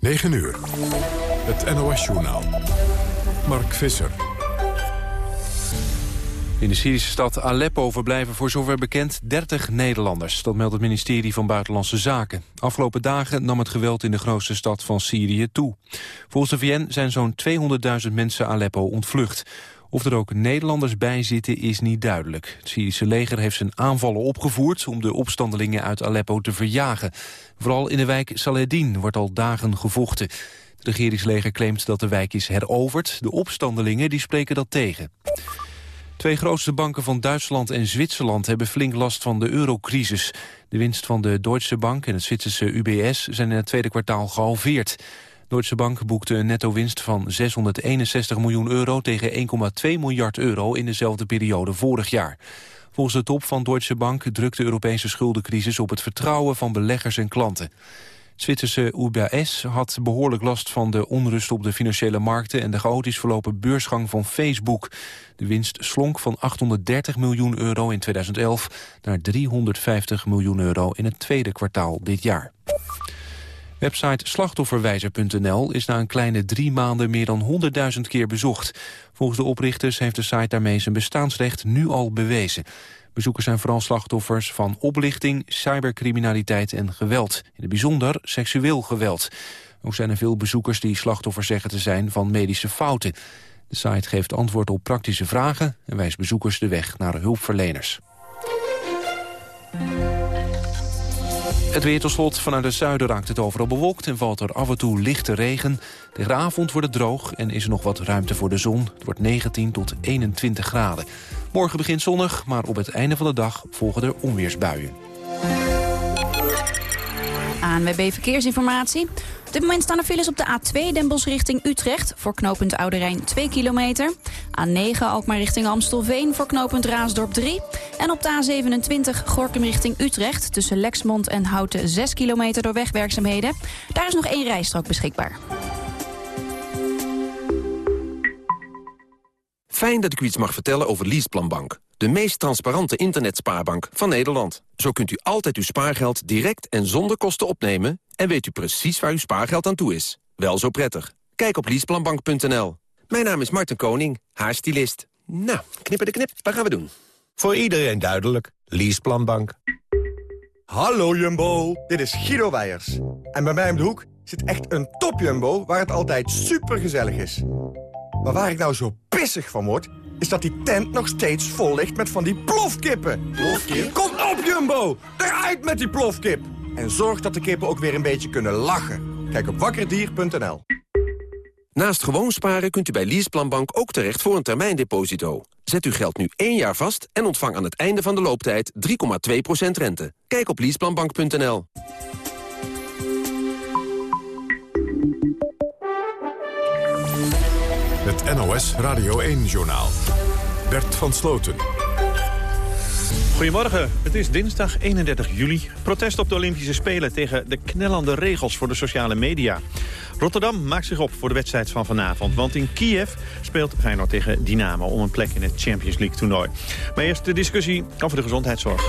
9 uur. Het NOS-journaal. Mark Visser. In de Syrische stad Aleppo verblijven voor zover bekend 30 Nederlanders. Dat meldt het ministerie van Buitenlandse Zaken. Afgelopen dagen nam het geweld in de grootste stad van Syrië toe. Volgens de VN zijn zo'n 200.000 mensen Aleppo ontvlucht. Of er ook Nederlanders bij zitten is niet duidelijk. Het Syrische leger heeft zijn aanvallen opgevoerd... om de opstandelingen uit Aleppo te verjagen. Vooral in de wijk Saledin wordt al dagen gevochten. Het regeringsleger claimt dat de wijk is heroverd. De opstandelingen die spreken dat tegen. Twee grootste banken van Duitsland en Zwitserland hebben flink last van de eurocrisis. De winst van de Deutsche Bank en het Zwitserse UBS zijn in het tweede kwartaal gehalveerd. Deutsche Bank boekte een netto-winst van 661 miljoen euro tegen 1,2 miljard euro in dezelfde periode vorig jaar. Volgens de top van Deutsche Bank drukt de Europese schuldencrisis op het vertrouwen van beleggers en klanten. Zwitserse UBS had behoorlijk last van de onrust op de financiële markten en de chaotisch verlopen beursgang van Facebook. De winst slonk van 830 miljoen euro in 2011 naar 350 miljoen euro in het tweede kwartaal dit jaar. Website slachtofferwijzer.nl is na een kleine drie maanden meer dan 100.000 keer bezocht. Volgens de oprichters heeft de site daarmee zijn bestaansrecht nu al bewezen. Bezoekers zijn vooral slachtoffers van oplichting, cybercriminaliteit en geweld. In het bijzonder seksueel geweld. Ook zijn er veel bezoekers die slachtoffer zeggen te zijn van medische fouten. De site geeft antwoord op praktische vragen en wijst bezoekers de weg naar hulpverleners. Het weer tot slot. Vanuit het zuiden raakt het overal bewolkt... en valt er af en toe lichte regen. Tegen de avond wordt het droog en is er nog wat ruimte voor de zon. Het wordt 19 tot 21 graden. Morgen begint zonnig, maar op het einde van de dag volgen er onweersbuien. ANWB Verkeersinformatie. Op dit moment staan er files op de A2 Den Bosch richting Utrecht... voor knooppunt Oude Rijn 2 kilometer. A9 Alkmaar richting Amstelveen voor knooppunt Raasdorp 3. En op de A27 Gorkum richting Utrecht... tussen Lexmond en Houten 6 kilometer door wegwerkzaamheden. Daar is nog één rijstrook beschikbaar. Fijn dat ik u iets mag vertellen over Leaseplanbank. De meest transparante internetspaarbank van Nederland. Zo kunt u altijd uw spaargeld direct en zonder kosten opnemen... en weet u precies waar uw spaargeld aan toe is. Wel zo prettig. Kijk op leaseplanbank.nl. Mijn naam is Martin Koning, haar stylist. Nou, knippen de knip, wat gaan we doen? Voor iedereen duidelijk. Leaseplanbank. Hallo Jumbo, dit is Guido Weijers. En bij mij om de hoek zit echt een top Jumbo waar het altijd super gezellig is. Maar waar ik nou zo pissig van word, is dat die tent nog steeds vol ligt met van die plofkippen. Plofkip? Kom op Jumbo, eruit met die plofkip. En zorg dat de kippen ook weer een beetje kunnen lachen. Kijk op wakkerdier.nl. Naast gewoon sparen kunt u bij Leaseplanbank ook terecht voor een termijndeposito. Zet uw geld nu één jaar vast en ontvang aan het einde van de looptijd 3,2% rente. Kijk op leaseplanbank.nl. Het NOS Radio 1-journaal. Bert van Sloten. Goedemorgen, het is dinsdag 31 juli. Protest op de Olympische Spelen tegen de knellende regels voor de sociale media. Rotterdam maakt zich op voor de wedstrijd van vanavond. Want in Kiev speelt Feyenoord tegen Dynamo om een plek in het Champions League toernooi. Maar eerst de discussie over de gezondheidszorg.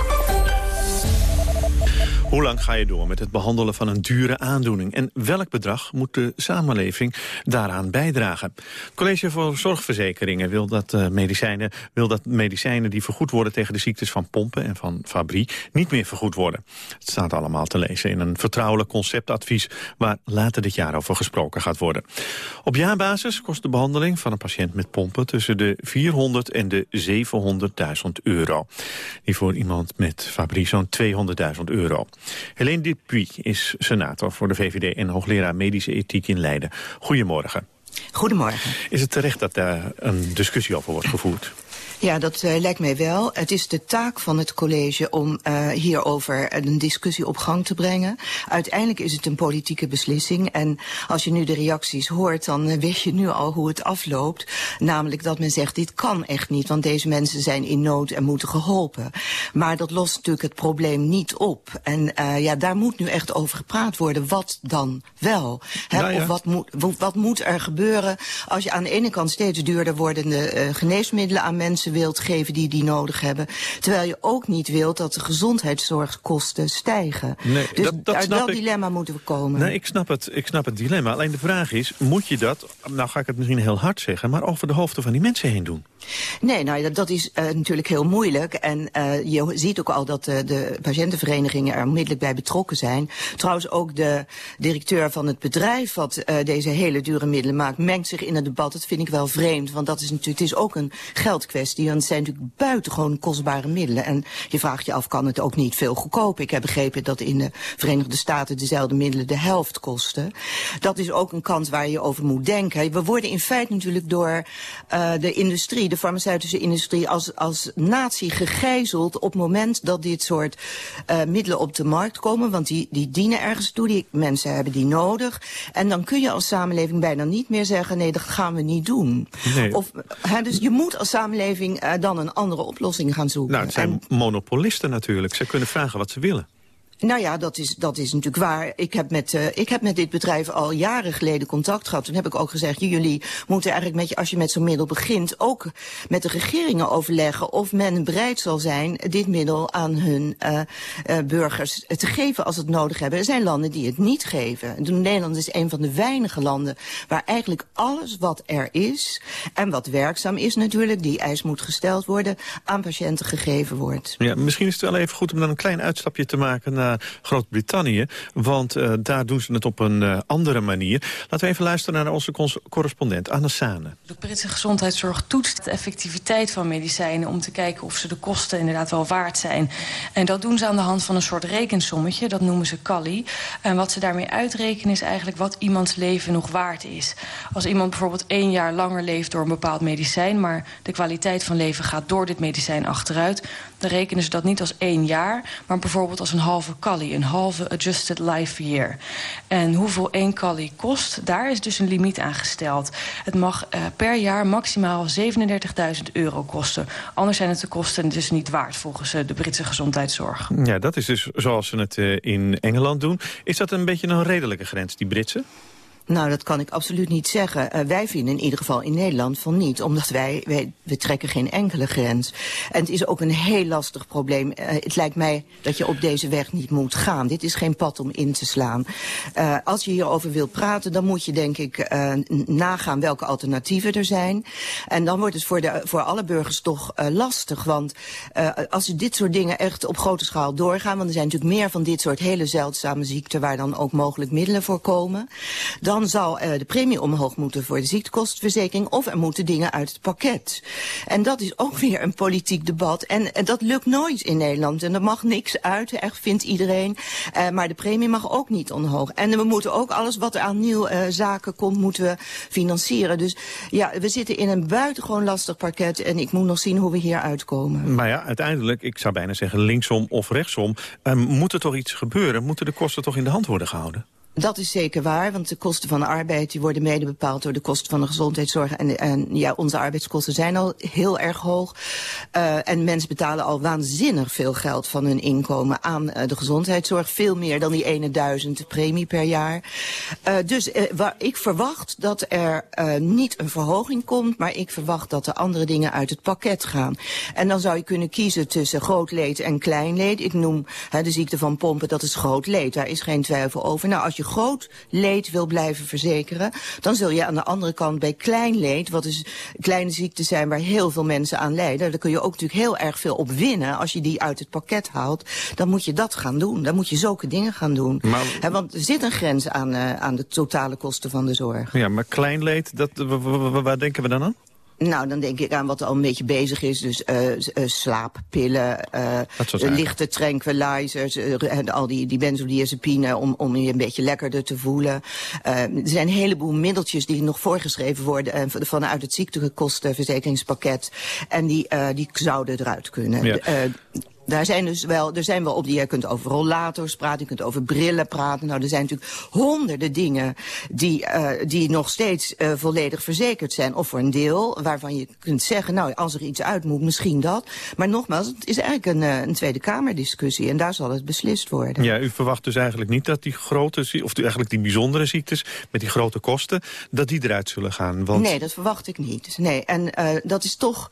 Hoe lang ga je door met het behandelen van een dure aandoening? En welk bedrag moet de samenleving daaraan bijdragen? Het College voor Zorgverzekeringen wil dat, uh, medicijnen, wil dat medicijnen die vergoed worden tegen de ziektes van pompen en van Fabry niet meer vergoed worden. Het staat allemaal te lezen in een vertrouwelijk conceptadvies waar later dit jaar over gesproken gaat worden. Op jaarbasis kost de behandeling van een patiënt met pompen tussen de 400 en de 700.000 euro. Die voor iemand met Fabry zo'n 200.000 euro. Helene Dupuy is senator voor de VVD en hoogleraar medische ethiek in Leiden. Goedemorgen. Goedemorgen. Is het terecht dat daar een discussie over wordt gevoerd? Ja, dat uh, lijkt mij wel. Het is de taak van het college om uh, hierover een discussie op gang te brengen. Uiteindelijk is het een politieke beslissing. En als je nu de reacties hoort, dan uh, weet je nu al hoe het afloopt. Namelijk dat men zegt, dit kan echt niet, want deze mensen zijn in nood en moeten geholpen. Maar dat lost natuurlijk het probleem niet op. En ja, daar moet nu echt over gepraat worden. Wat dan wel? Hè? Nou ja. Of wat moet, wat moet er gebeuren als je aan de ene kant steeds duurder wordende geneesmiddelen aan mensen mensen wilt geven die die nodig hebben. Terwijl je ook niet wilt dat de gezondheidszorgkosten stijgen. Nee, dus dat- dat uit dat ik. dilemma moeten we komen. Nee, ik snap, het, ik snap het dilemma. Alleen de vraag is, moet je dat, nou ga ik het misschien heel hard zeggen... maar over de hoofden van die mensen heen doen? Nee, nou, dat, dat is eh, natuurlijk heel moeilijk. En eh, je ziet ook al dat eh, de patiëntenverenigingen er onmiddellijk bij betrokken zijn. Trouwens, ook de directeur van het bedrijf wat deze hele dure middelen maakt... mengt zich in het debat. Dat vind ik wel vreemd, want dat is natuurlijk, het is ook een geldkwestie. Het zijn natuurlijk buitengewoon kostbare middelen. En je vraagt je af, kan het ook niet veel goedkoper? Ik heb begrepen dat in de Verenigde Staten dezelfde middelen de helft kosten. Dat is ook een kant waar je over moet denken. We worden in feite natuurlijk door eh, de industrie, de farmaceutische industrie, als, als natie gegijzeld op het moment dat dit soort eh, middelen op de markt komen. Want die, die dienen ergens toe, die mensen hebben die nodig. En dan kun je als samenleving bijna niet meer zeggen, nee, dat gaan we niet doen. Nee. Of, hè, dus je moet als samenleving eh, dan een andere oplossing gaan zoeken. Nou, het zijn En- monopolisten natuurlijk. Ze kunnen vragen wat ze willen. Nou ja, dat is, dat is natuurlijk waar. Ik heb, met, eh, ik heb met dit bedrijf al jaren geleden contact gehad. Toen heb ik ook gezegd, jullie moeten eigenlijk met je, als je met zo'n middel begint, ook met de regeringen overleggen of men bereid zal zijn dit middel aan hun eh, eh, burgers te geven als het nodig hebben. Er zijn landen die het niet geven. En Nederland is een van de weinige landen waar eigenlijk alles wat er is en wat werkzaam is natuurlijk, die eis moet gesteld worden, aan patiënten gegeven wordt. Ja, misschien is het wel even goed om dan een klein uitstapje te maken naar Groot-Brittannië. Want eh, daar doen ze het op een eh, andere manier. Laten we even luisteren naar onze correspondent Anne Sane. De Britse gezondheidszorg toetst de effectiviteit van medicijnen... om te kijken of ze de kosten inderdaad wel waard zijn. En dat doen ze aan de hand van een soort rekensommetje. Dat noemen ze CALI. En wat ze daarmee uitrekenen is eigenlijk wat iemands leven nog waard is. Als iemand bijvoorbeeld één jaar langer leeft door een bepaald medicijn... maar de kwaliteit van leven gaat door dit medicijn achteruit... dan rekenen ze dat niet als één jaar... maar bijvoorbeeld als een halve CALI, een halve adjusted life year. En hoeveel één CALI kost, daar is dus een limiet aan gesteld. Het mag eh, per jaar maximaal 37.000 euro kosten. Anders zijn het de kosten dus niet waard volgens eh, de Britse gezondheidszorg. Ja, dat is dus zoals ze het eh, in Engeland doen. Is dat een beetje een redelijke grens, die Britse? Nou, dat kan ik absoluut niet zeggen. Eh, wij vinden in ieder geval in Nederland van niet. Omdat wij, we trekken geen enkele grens. En het is ook een heel lastig probleem. Eh, het lijkt mij dat je op deze weg niet moet gaan. Dit is geen pad om in te slaan. Eh, als je hierover wilt praten, dan moet je denk ik nagaan welke alternatieven er zijn. En dan wordt het voor, de, voor alle burgers toch lastig. Want als dit soort dingen echt op grote schaal doorgaan... want er zijn natuurlijk meer van dit soort hele zeldzame ziekten... waar dan ook mogelijk middelen voor komen... dan zal eh, de premie omhoog moeten voor de ziektekostenverzekering... of er moeten dingen uit het pakket. En dat is ook weer een politiek debat. En, en dat lukt nooit in Nederland. En er mag niks uit, echt vindt iedereen. Eh, maar de premie mag ook niet omhoog. En we moeten ook alles wat er aan nieuwe eh, zaken komt... moeten we financieren. Dus ja, we zitten in een buitengewoon lastig pakket... en ik moet nog zien hoe we hier uitkomen. Maar ja, uiteindelijk, ik zou bijna zeggen linksom of rechtsom... moet er toch iets gebeuren? Moeten de kosten toch in de hand worden gehouden? Dat is zeker waar, want de kosten van de arbeid die worden mede bepaald door de kosten van de gezondheidszorg. En, en ja, onze arbeidskosten zijn al heel erg hoog. Uh, en mensen betalen al waanzinnig veel geld van hun inkomen aan uh, de gezondheidszorg. Veel meer dan die ene duizend premie per jaar. Uh, dus ik verwacht dat er niet een verhoging komt, maar ik verwacht dat er andere dingen uit het pakket gaan. En dan zou je kunnen kiezen tussen groot leed en klein leed. Ik noem de ziekte van pompen, dat is groot leed. Daar is geen twijfel over. Nou, als je groot leed wil blijven verzekeren, dan zul je aan de andere kant bij klein leed, wat dus kleine ziekten zijn waar heel veel mensen aan lijden, daar kun je ook natuurlijk heel erg veel op winnen. Als je die uit het pakket haalt, dan moet je dat gaan doen. Dan moet je zulke dingen gaan doen. Maar, He, want er zit een grens aan, uh, aan de totale kosten van de zorg. Ja, maar klein leed, dat, waar denken we dan aan? Nou, dan denk ik aan wat al een beetje bezig is. Dus uh, uh, slaappillen, uh, lichte tranquilizers, al die, die benzodiazepine om, om je een beetje lekkerder te voelen. er zijn een heleboel middeltjes die nog voorgeschreven worden vanuit het ziektekostenverzekeringspakket. En die, die zouden eruit kunnen. Ja. Daar zijn dus wel, er zijn wel op die, je kunt over rollators praten, je kunt over brillen praten. Nou, er zijn natuurlijk honderden dingen die, uh, die nog steeds uh, volledig verzekerd zijn. Of voor een deel, waarvan je kunt zeggen, nou, als er iets uit moet, misschien dat. Maar nogmaals, het is eigenlijk een, uh, een Tweede Kamerdiscussie en daar zal het beslist worden. Ja, u verwacht dus eigenlijk niet dat die grote, of eigenlijk die bijzondere ziektes met die grote kosten, dat die eruit zullen gaan? Want... Nee, dat verwacht ik niet. Nee, en dat is toch,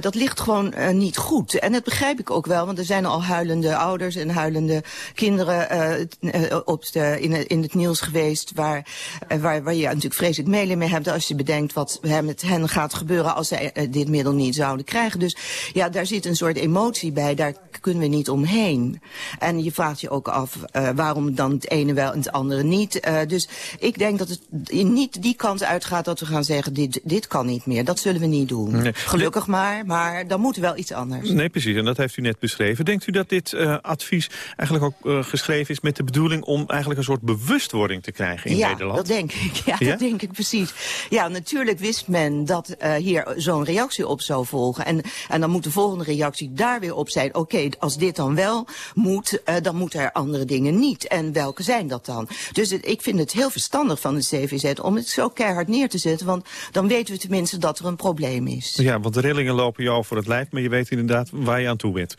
dat ligt gewoon niet goed. En dat begrijp ik ook wel, want er zijn al huilende ouders en huilende kinderen uh, op de, in, in, het nieuws geweest... Waar, uh, waar, waar je natuurlijk vreselijk mailen mee hebt... als je bedenkt wat met hen gaat gebeuren... als ze uh, dit middel niet zouden krijgen. Dus ja, daar zit een soort emotie bij. Daar kunnen we niet omheen. En je vraagt je ook af waarom dan het ene wel en het andere niet. dus ik denk dat het niet die kant uitgaat dat we gaan zeggen... dit, dit kan niet meer. Dat zullen we niet doen. Nee. Gelukkig maar, maar dan moet wel iets anders. Nee, precies. En dat heeft u net beschreven. Denkt u dat dit uh, advies eigenlijk ook uh, geschreven is met de bedoeling om eigenlijk een soort bewustwording te krijgen in ja, Nederland? Dat denk ik. Ja, ja, dat denk ik precies. Ja, natuurlijk wist men dat uh, hier zo'n reactie op zou volgen. En, en dan moet de volgende reactie daar weer op zijn. Oké, okay, als dit dan wel moet, dan moeten er andere dingen niet. En welke zijn dat dan? Dus het, ik vind het heel verstandig van het CVZ om het zo keihard neer te zetten. Want dan weten we tenminste dat er een probleem is. Ja, want de rillingen lopen je over het lijf, maar je weet inderdaad waar je aan toe bent.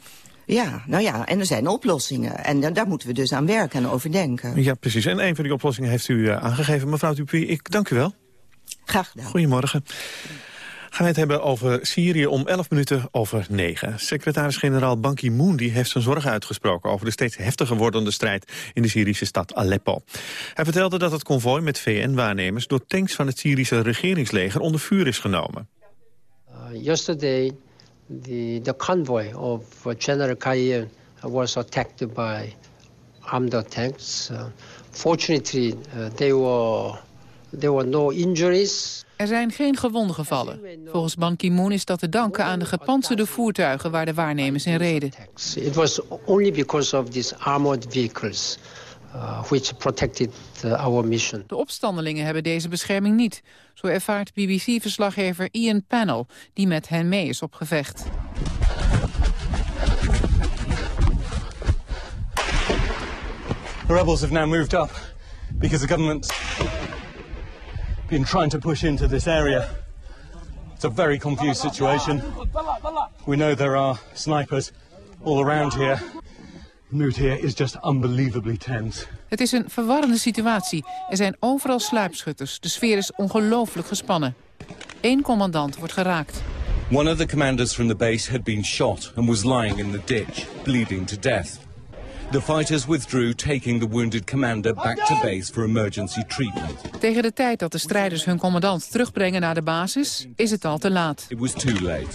Ja, nou ja, en er zijn oplossingen. En daar moeten we dus aan werken en over denken. Ja, precies. En een van die oplossingen heeft u uh, aangegeven. Mevrouw Dupuy, ik dank u wel. Graag gedaan. Goedemorgen. Gaan we het hebben over Syrië om 11 minuten over 9. Secretaris-generaal Ban Ki-moon heeft zijn zorgen uitgesproken... over de steeds heftiger wordende strijd in de Syrische stad Aleppo. Hij vertelde dat het konvooi met VN-waarnemers... door tanks van het Syrische regeringsleger onder vuur is genomen. Uh, yesterday the, the convoy of General Kayer was attacked by armed tanks. Uh, fortunately, uh, there, were, there were no injuries. Er zijn geen gewonden gevallen. Volgens Ban Ki-moon is dat te danken aan de gepantserde voertuigen waar de waarnemers in reden. It was only because of these armored vehicles. Uh, which protected uh, our mission. De opstandelingen hebben deze bescherming niet. Zo ervaart BBC-verslaggever Ian Panel, die met hen mee is op gevecht. The rebels have now moved up because the government's been trying to push into this area. It's a very confused situation. We know there are snipers all around here. Mood here is just unbelievably tense. Het is een verwarrende situatie. Er zijn overal sluipschutters. De sfeer is ongelooflijk gespannen. Eén commandant wordt geraakt. One of the commanders from the base had been shot and was lying in the ditch, bleeding to death. The fighters withdrew, taking the wounded commander back to base for emergency treatment. Tegen de tijd dat de strijders hun commandant terugbrengen naar de basis, is het al te laat. It was too late.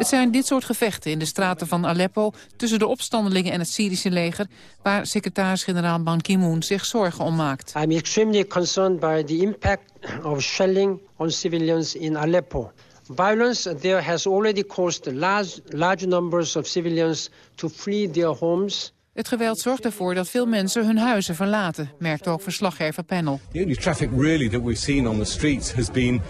Het zijn dit soort gevechten in de straten van Aleppo... tussen de opstandelingen en het Syrische leger... waar secretaris-generaal Ban Ki-moon zich zorgen om maakt. I'm extremely concerned by the impact of shelling on civilians in Aleppo. Violence there has already caused large, large numbers of civilians to flee their homes... Het geweld zorgt ervoor dat veel mensen hun huizen verlaten, merkt ook verslaggever Panel. The only traffic really that we've seen on the streets has been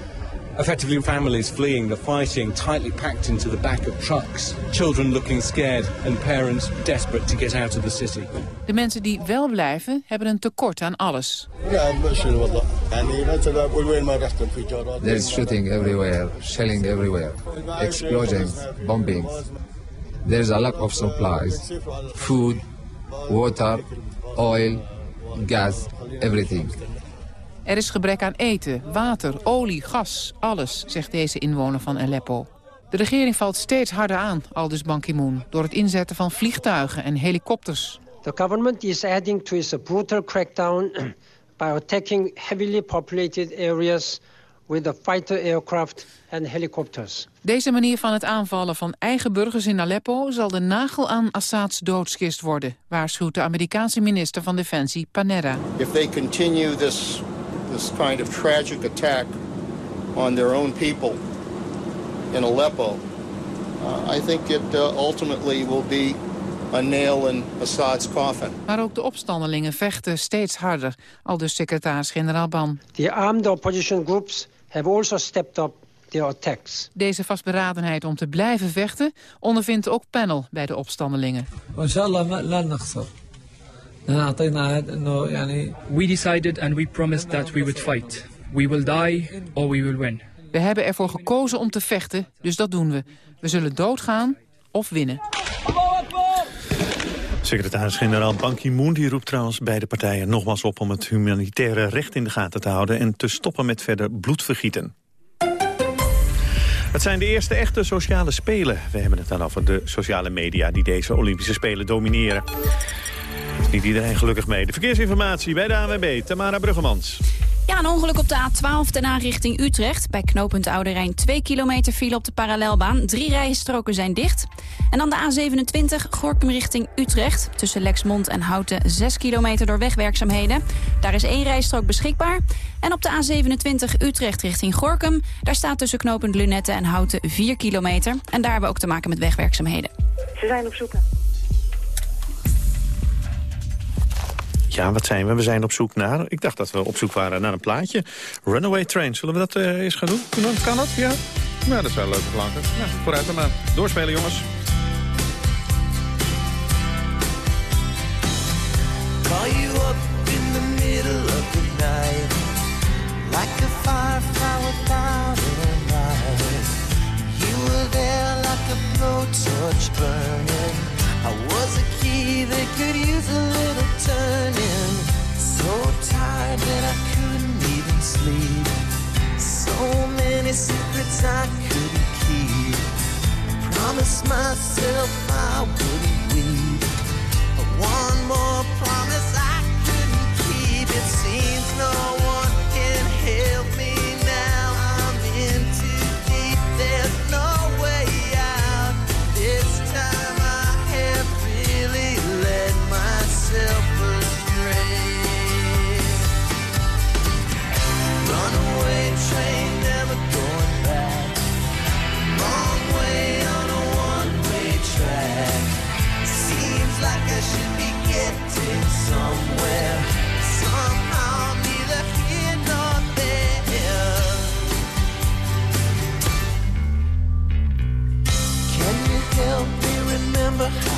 effectively families fleeing the fighting, tightly packed into the back of trucks. Children looking scared and parents desperate to get out of the city. De mensen die wel blijven hebben een tekort aan alles. There is shooting everywhere, shelling everywhere, explosions, bombings. There is a lack of supplies, food, water, oil, gas, everything. Er is gebrek aan eten, water, olie, gas, alles, zegt deze inwoner van Aleppo. De regering valt steeds harder aan, aldus Ban Ki-moon... door het inzetten van vliegtuigen en helikopters. The government is adding to its brutal crackdown... by attacking heavily populated areas with the fighter aircraft and helicopters. Deze manier van het aanvallen van eigen burgers in Aleppo... zal de nagel aan Assads doodskist worden... waarschuwt de Amerikaanse minister van Defensie Panetta. If they continue this this kind of tragic attack on their own people in Aleppo, uh, I think it uh, ultimately will be a nail in Assad's coffin. Maar ook de opstandelingen vechten steeds harder, al dus secretaris-generaal Ban. The armed opposition groups have also stepped up their attacks. Deze vastberadenheid om te blijven vechten ondervindt ook panel bij de opstandelingen. We decided and we promised that we would fight. We will die or we will win. We hebben ervoor gekozen om te vechten, dus dat doen we. We zullen doodgaan of winnen. Secretaris-generaal Ban Ki-moon die roept trouwens beide partijen nogmaals op... om het humanitaire recht in de gaten te houden... en te stoppen met verder bloedvergieten. Het zijn de eerste echte sociale spelen. We hebben het dan over de sociale media die deze Olympische Spelen domineren. Is niet iedereen gelukkig mee. De verkeersinformatie bij de ANWB, Tamara Bruggemans. Ja, een ongeluk op de A12 daarna richting Utrecht. Bij knooppunt Oude Rijn 2 kilometer file op de parallelbaan. Drie rijstroken zijn dicht. En dan de A27 Gorkum richting Utrecht. Tussen Lexmond en Houten 6 kilometer door wegwerkzaamheden. Daar is één rijstrook beschikbaar. En op de A27 Utrecht richting Gorkum. Daar staat tussen knooppunt Lunette en Houten 4 kilometer. En daar hebben we ook te maken met wegwerkzaamheden. Ze zijn op zoek Ja, wat zijn we? We zijn op zoek naar... Ik dacht dat we op zoek waren naar een plaatje. Runaway Train. Zullen we dat uh, eens gaan doen? Kan dat? Ja? Nou, dat zou leuk klanken. Nou, vooruit dan maar. Doorspelen, jongens. Call you up in the middle of the night Like a firefly without a light You were there like a blowtorch burning I was a key that could use a little turning. So tired that I couldn't even sleep. So many secrets I couldn't keep. Promised myself I wouldn't weep. But one more promise I couldn't keep. It seems no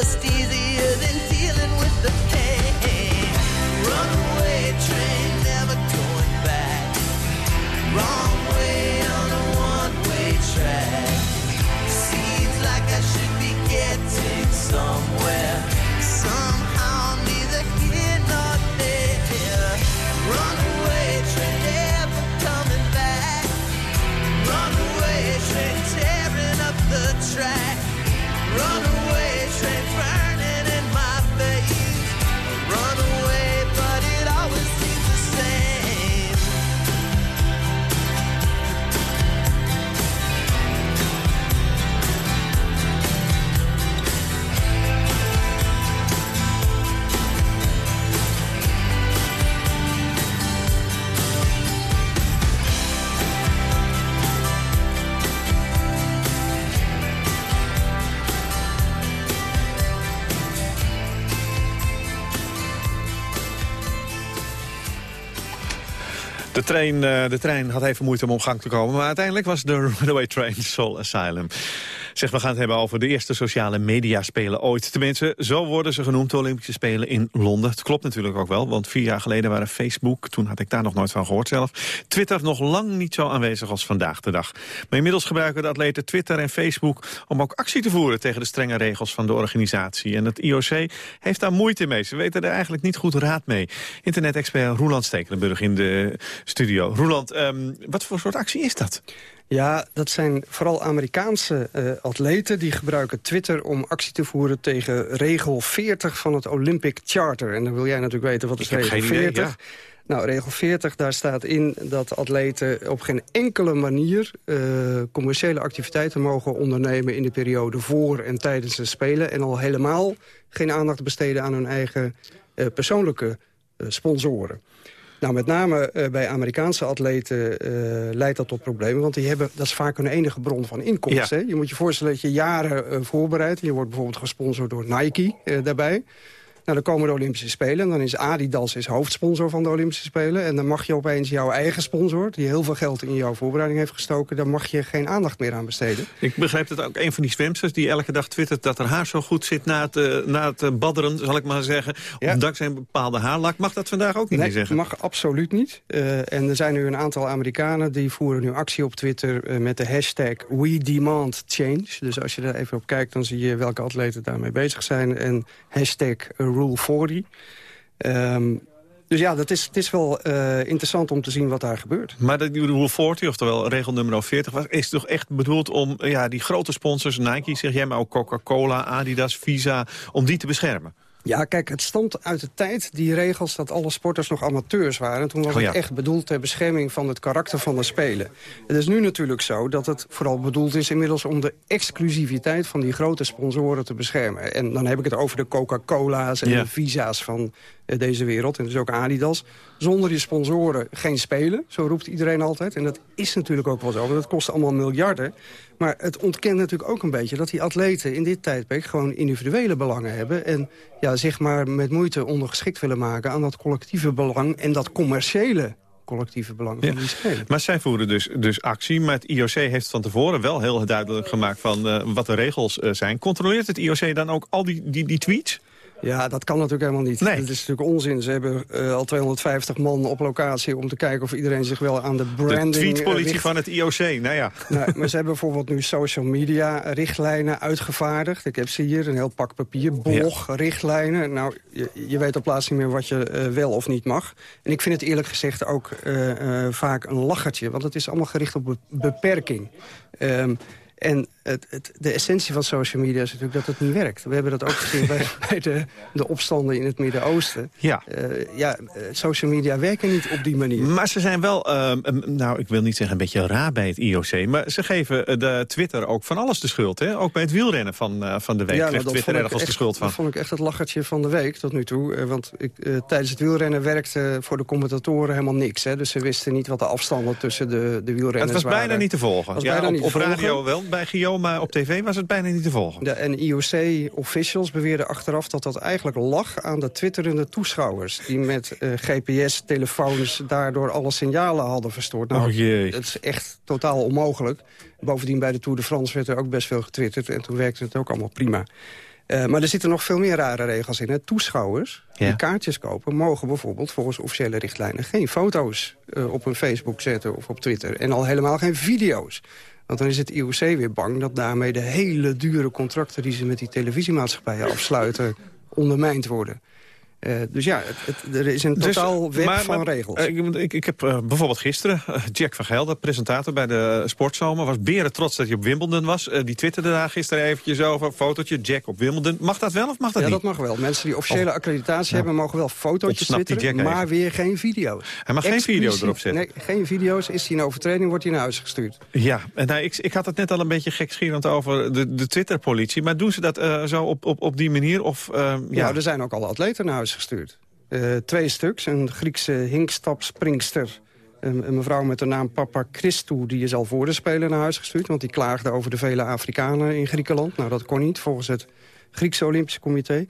just easier than trein, uh, de trein had even moeite om op gang te komen... maar uiteindelijk was de Runaway Train Soul Asylum. Zeg, we gaan het hebben over de eerste sociale mediaspelen ooit. Tenminste, zo worden ze genoemd, de Olympische Spelen in Londen. Het klopt natuurlijk ook wel, want vier jaar geleden waren Facebook... toen had ik daar nog nooit van gehoord zelf... Twitter nog lang niet zo aanwezig als vandaag de dag. Maar inmiddels gebruiken de atleten Twitter en Facebook... om ook actie te voeren tegen de strenge regels van de organisatie. En het IOC heeft daar moeite mee. Ze weten er eigenlijk niet goed raad mee. Internet-expert Roeland Stekelenburg in de studio. Roeland, um, wat voor soort actie is dat? Ja, dat zijn vooral Amerikaanse uh, atleten... die gebruiken Twitter om actie te voeren tegen regel 40 van het Olympic Charter. En dan wil jij natuurlijk weten, wat is regel 40? Idee, ja. Nou, regel 40, daar staat in dat atleten op geen enkele manier... Uh, commerciële activiteiten mogen ondernemen in de periode voor en tijdens de Spelen. En al helemaal geen aandacht besteden aan hun eigen uh, persoonlijke sponsoren. Nou, met name uh, bij Amerikaanse atleten uh, leidt dat tot problemen. Want die hebben, dat is vaak hun enige bron van inkomsten. Ja. Je moet je voorstellen dat je jaren uh, voorbereidt. Je wordt bijvoorbeeld gesponsord door Nike daarbij. Nou, dan komen de Olympische Spelen. En dan is Adidas is hoofdsponsor van de Olympische Spelen. En dan mag je opeens jouw eigen sponsor... die heel veel geld in jouw voorbereiding heeft gestoken... daar mag je geen aandacht meer aan besteden. Ik begrijp dat ook een van die zwemsters... die elke dag twittert dat haar haar zo goed zit na het, uh, na het uh, badderen... zal ik maar zeggen, ja. dankzij een bepaalde haarlak. Mag dat vandaag ook niet nee, meer zeggen? mag absoluut niet. Uh, en er zijn nu een aantal Amerikanen... die voeren nu actie op Twitter met de hashtag We Demand Change. Dus als je daar even op kijkt... dan zie je welke atleten daarmee bezig zijn. En hashtag Rule 40. Um, dus ja, dat is, het is wel uh, interessant om te zien wat daar gebeurt. Maar de Rule 40, oftewel regel nummer 40... Was, is toch echt bedoeld om ja, die grote sponsors... Nike, zeg jij, maar ook Coca-Cola, Adidas, Visa... om die te beschermen? Ja, kijk, het stond uit de tijd, die regels, dat alle sporters nog amateurs waren. Toen was oh, ja. het echt bedoeld ter bescherming van het karakter van de Spelen. Het is nu natuurlijk zo dat het vooral bedoeld is inmiddels... om de exclusiviteit van die grote sponsoren te beschermen. En dan heb ik het over de Coca-Cola's en ja. de Visa's van uh, deze wereld. En dus ook Adidas. Zonder die sponsoren geen Spelen, zo roept iedereen altijd. En dat is natuurlijk ook wel zo, want dat kost allemaal miljarden. Maar het ontkent natuurlijk ook een beetje dat die atleten in dit tijdperk... gewoon individuele belangen hebben. En ja, zich maar met moeite ondergeschikt willen maken aan dat collectieve belang... en dat commerciële collectieve belang van die spelen. Maar zij voeren dus, dus actie. Maar het IOC heeft van tevoren wel heel duidelijk gemaakt... van uh, wat de regels uh, zijn. Controleert het IOC dan ook al die, die, die tweets? Ja, dat kan natuurlijk helemaal niet. Nee. Dat is natuurlijk onzin. Ze hebben uh, al 250 man op locatie om te kijken of iedereen zich wel aan de branding... De tweetpolitie uh, van het IOC, nou ja. Nee, maar ze hebben bijvoorbeeld nu social media richtlijnen uitgevaardigd. Ik heb ze hier, een heel pak papier, blog, ja. richtlijnen. Nou, je, je, weet op plaats niet meer wat je uh, wel of niet mag. En ik vind het eerlijk gezegd ook vaak een lachertje. Want het is allemaal gericht op be beperking. Um, en het, het, de essentie van social media is natuurlijk dat het niet werkt. We hebben dat ook gezien bij, bij de, de, opstanden in het Midden-Oosten. Ja. Uh, ja, social media werken niet op die manier. Maar ze zijn wel, uh, nou ik wil niet zeggen een beetje raar bij het IOC... maar ze geven de Twitter ook van alles de schuld. Hè? Ook bij het wielrennen van, uh, van de week ja, nou, Twitter ergens de schuld van. Dat vond ik echt het lachertje van de week tot nu toe. want ik, tijdens het wielrennen werkte voor de commentatoren helemaal niks. Hè? Dus ze wisten niet wat de afstanden tussen de, de wielrenners waren. Het was bijna waren. niet te volgen. Ja, op, op radio wel, bij Maar op tv was het bijna niet te volgen. De, en IOC-officials beweerden achteraf dat dat eigenlijk lag aan de twitterende toeschouwers... die met uh, GPS-telefoons daardoor alle signalen hadden verstoord. Nou, oh jee. Dat is echt totaal onmogelijk. Bovendien bij de Tour de France werd er ook best veel getwitterd... en toen werkte het ook allemaal prima. Uh, maar er zitten nog veel meer rare regels in. Hè. Toeschouwers die kaartjes kopen... mogen bijvoorbeeld volgens officiële richtlijnen... geen foto's uh, op hun Facebook zetten of op Twitter. En al helemaal geen video's. Want dan is het IOC weer bang dat daarmee de hele dure contracten... die ze met die televisiemaatschappijen afsluiten, ondermijnd worden. Uh, dus ja, het, het, er is een dus, totaal dus, web maar, van maar, regels. Uh, ik, ik, heb uh, bijvoorbeeld gisteren Jack van Gelder, presentator bij de Sportzomer... was beren trots dat hij op Wimbledon was. die twitterde daar gisteren eventjes over, fotootje Jack op Wimbledon. Mag dat wel of mag dat ja, niet? Ja, dat mag wel. Mensen die officiële oh. accreditatie hebben mogen wel fotootjes twitteren... maar weer geen video's. Hij mag geen video erop zetten? Nee, geen video's. Is hij in overtreding, wordt hij naar huis gestuurd. Ja, en nou, ik, ik had het net al een beetje gekscherend over de, de Twitter-politie. Maar doen ze dat zo op, op, op die manier? Of, ja. Nou, er zijn ook alle atleten naar huis gestuurd. Uh, twee stuks, een Griekse hinkstapspringster... Een, een mevrouw met de naam Papa Christou, die is al voor de Spelen naar huis gestuurd... want die klaagde over de vele Afrikanen in Griekenland. Nou, dat kon niet, volgens het Griekse Olympische Comité.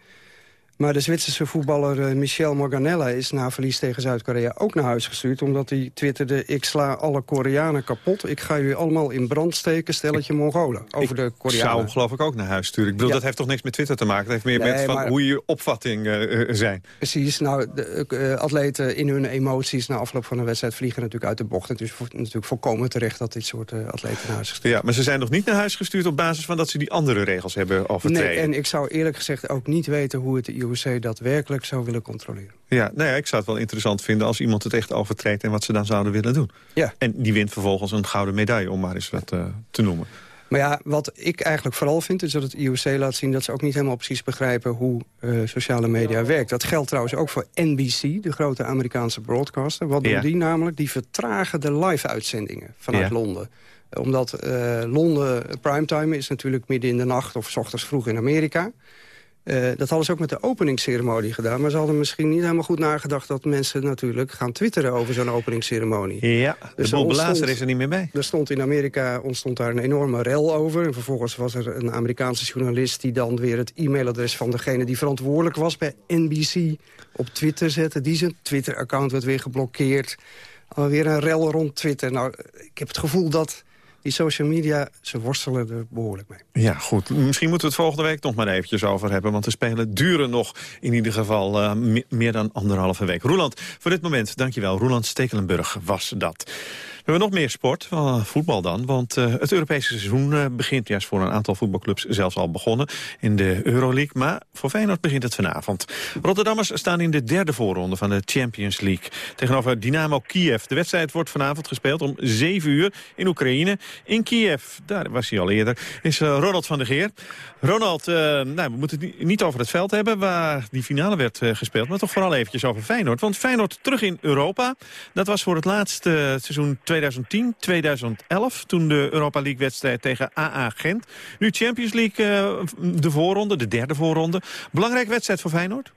Maar de Zwitserse voetballer eh, Michel Morganella is na verlies tegen Zuid-Korea ook naar huis gestuurd. Omdat hij twitterde, ik sla alle Koreanen kapot. Ik ga jullie allemaal in brand steken, stelletje Mongolen. Over de Koreanen. zou hem geloof ik ook naar huis sturen. Ik bedoel, dat heeft toch niks met Twitter te maken? Dat heeft meer met van hoe je opvatting uh, zijn. Precies. Nou, de atleten in hun emoties na afloop van een wedstrijd vliegen natuurlijk uit de bocht. Het is natuurlijk volkomen terecht dat dit soort atleten naar huis gestuurd Ja, maar ze zijn nog niet naar huis gestuurd op basis van dat ze die andere regels hebben overtreden. Nee, en ik zou eerlijk gezegd ook niet weten hoe het de IOC daadwerkelijk zou willen controleren. Ja, nou ja, ik zou het wel interessant vinden als iemand het echt overtreedt... en wat ze dan zouden willen doen. Ja. En die wint vervolgens een gouden medaille, om maar eens wat uh, te noemen. Maar ja, wat ik eigenlijk vooral vind... is dat het IOC laat zien dat ze ook niet helemaal precies begrijpen... hoe uh, sociale media werkt. Dat geldt trouwens ook voor NBC, de grote Amerikaanse broadcaster. Wat doen die namelijk? Die vertragen de live-uitzendingen vanuit ja. Londen omdat uh, Londen primetime is natuurlijk midden in de nacht of s ochtends vroeg in Amerika. Uh, dat hadden ze ook met de openingsceremonie gedaan. Maar ze hadden misschien niet helemaal goed nagedacht... dat mensen natuurlijk gaan twitteren over zo'n openingsceremonie. Ja, dus de boel is er niet meer bij. Er stond in Amerika ontstond daar een enorme rel over. En vervolgens was er een Amerikaanse journalist... die dan weer het e-mailadres van degene die verantwoordelijk was... bij NBC op Twitter zette. Die zijn Twitter-account werd weer geblokkeerd. Alweer een rel rond Twitter. Nou, ik heb het gevoel dat die social media, ze worstelen er behoorlijk mee. Ja, goed. Misschien moeten we het volgende week nog maar eventjes over hebben. Want de Spelen duren nog in ieder geval uh, meer dan anderhalve week. Roeland, voor dit moment, dankjewel. Roeland Stekelenburg was dat. We hebben nog meer sport, voetbal dan. Want uh, het Europese seizoen begint juist voor een aantal voetbalclubs zelfs al begonnen in de Euroleague. Maar voor Feyenoord begint het vanavond. Rotterdammers staan in de derde voorronde van de Champions League. Tegenover Dynamo Kiev. De wedstrijd wordt vanavond gespeeld om 7 uur in Oekraïne. In Kiev, daar was hij al eerder, is uh, Ronald van der Geer. Ronald, nou, we moeten het niet over het veld hebben waar die finale werd gespeeld. Maar toch vooral eventjes over Feyenoord. Want Feyenoord terug in Europa. Dat was voor het laatste seizoen 2010, 2011, toen de Europa League wedstrijd tegen AA Gent. Nu Champions League, de voorronde, de derde voorronde. Belangrijke wedstrijd voor Feyenoord?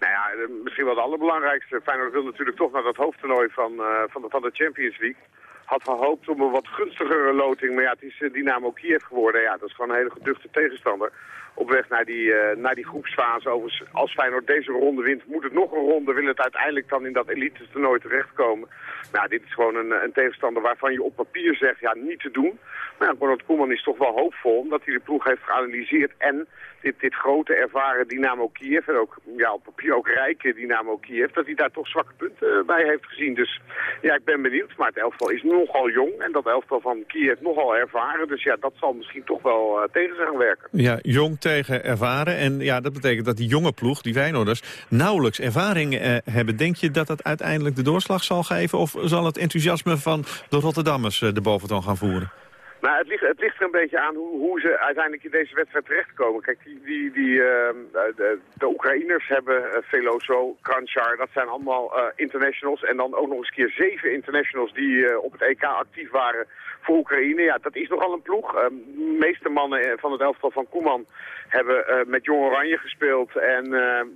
Nou ja, misschien wel het allerbelangrijkste. Feyenoord wil natuurlijk toch naar dat hoofdtoernooi van, van, de, van de Champions League. Had gehoopt op een wat gunstigere loting, maar ja, het is uh, Dynamo Kiev geworden. Ja, dat is gewoon een hele geduchte tegenstander op weg naar die, uh, naar die groepsfase. Overigens, als Feyenoord deze ronde wint, moet het nog een ronde. Wil het uiteindelijk dan in dat elite toernooi terechtkomen. Nou, dit is gewoon een, een, tegenstander waarvan je op papier zegt, ja, niet te doen. Maar ja, Ronald Koeman is toch wel hoopvol, omdat hij de ploeg heeft geanalyseerd. En dit, dit grote ervaren Dynamo Kiev, en ook ja, op papier ook rijke Dynamo Kiev, dat hij daar toch zwakke punten bij heeft gezien. Dus ja, ik ben benieuwd. Maar het elftal is nogal jong en dat elftal van Kiev nogal ervaren. Dus ja, dat zal misschien toch wel uh, tegen zijn werken. Ja, jong tegen ervaren. En ja, dat betekent dat die jonge ploeg, die Feyenoorders, nauwelijks ervaring eh, hebben. Denk je dat dat uiteindelijk de doorslag zal geven? Of zal het enthousiasme van de Rotterdammers uh, de boventoon gaan voeren? Nou, het ligt, het ligt er een beetje aan hoe, hoe ze uiteindelijk in deze wedstrijd terechtkomen. Kijk, die, die, die, uh, de, de Oekraïners hebben uh, Veloso, Kranchar, dat zijn allemaal uh, internationals. En dan ook nog eens keer zeven internationals die op het EK actief waren voor Oekraïne. Ja, dat is nogal een ploeg. Ehm, de meeste mannen van het elftal van Koeman hebben met Jong Oranje gespeeld. En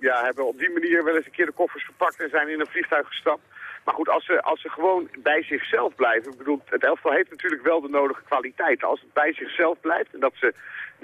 ja, hebben op die manier wel eens een keer de koffers verpakt en zijn in een vliegtuig gestapt. Maar goed, als ze, als ze gewoon bij zichzelf blijven... Ik bedoel, het elftal heeft natuurlijk wel de nodige kwaliteit. Als het bij zichzelf blijft en dat ze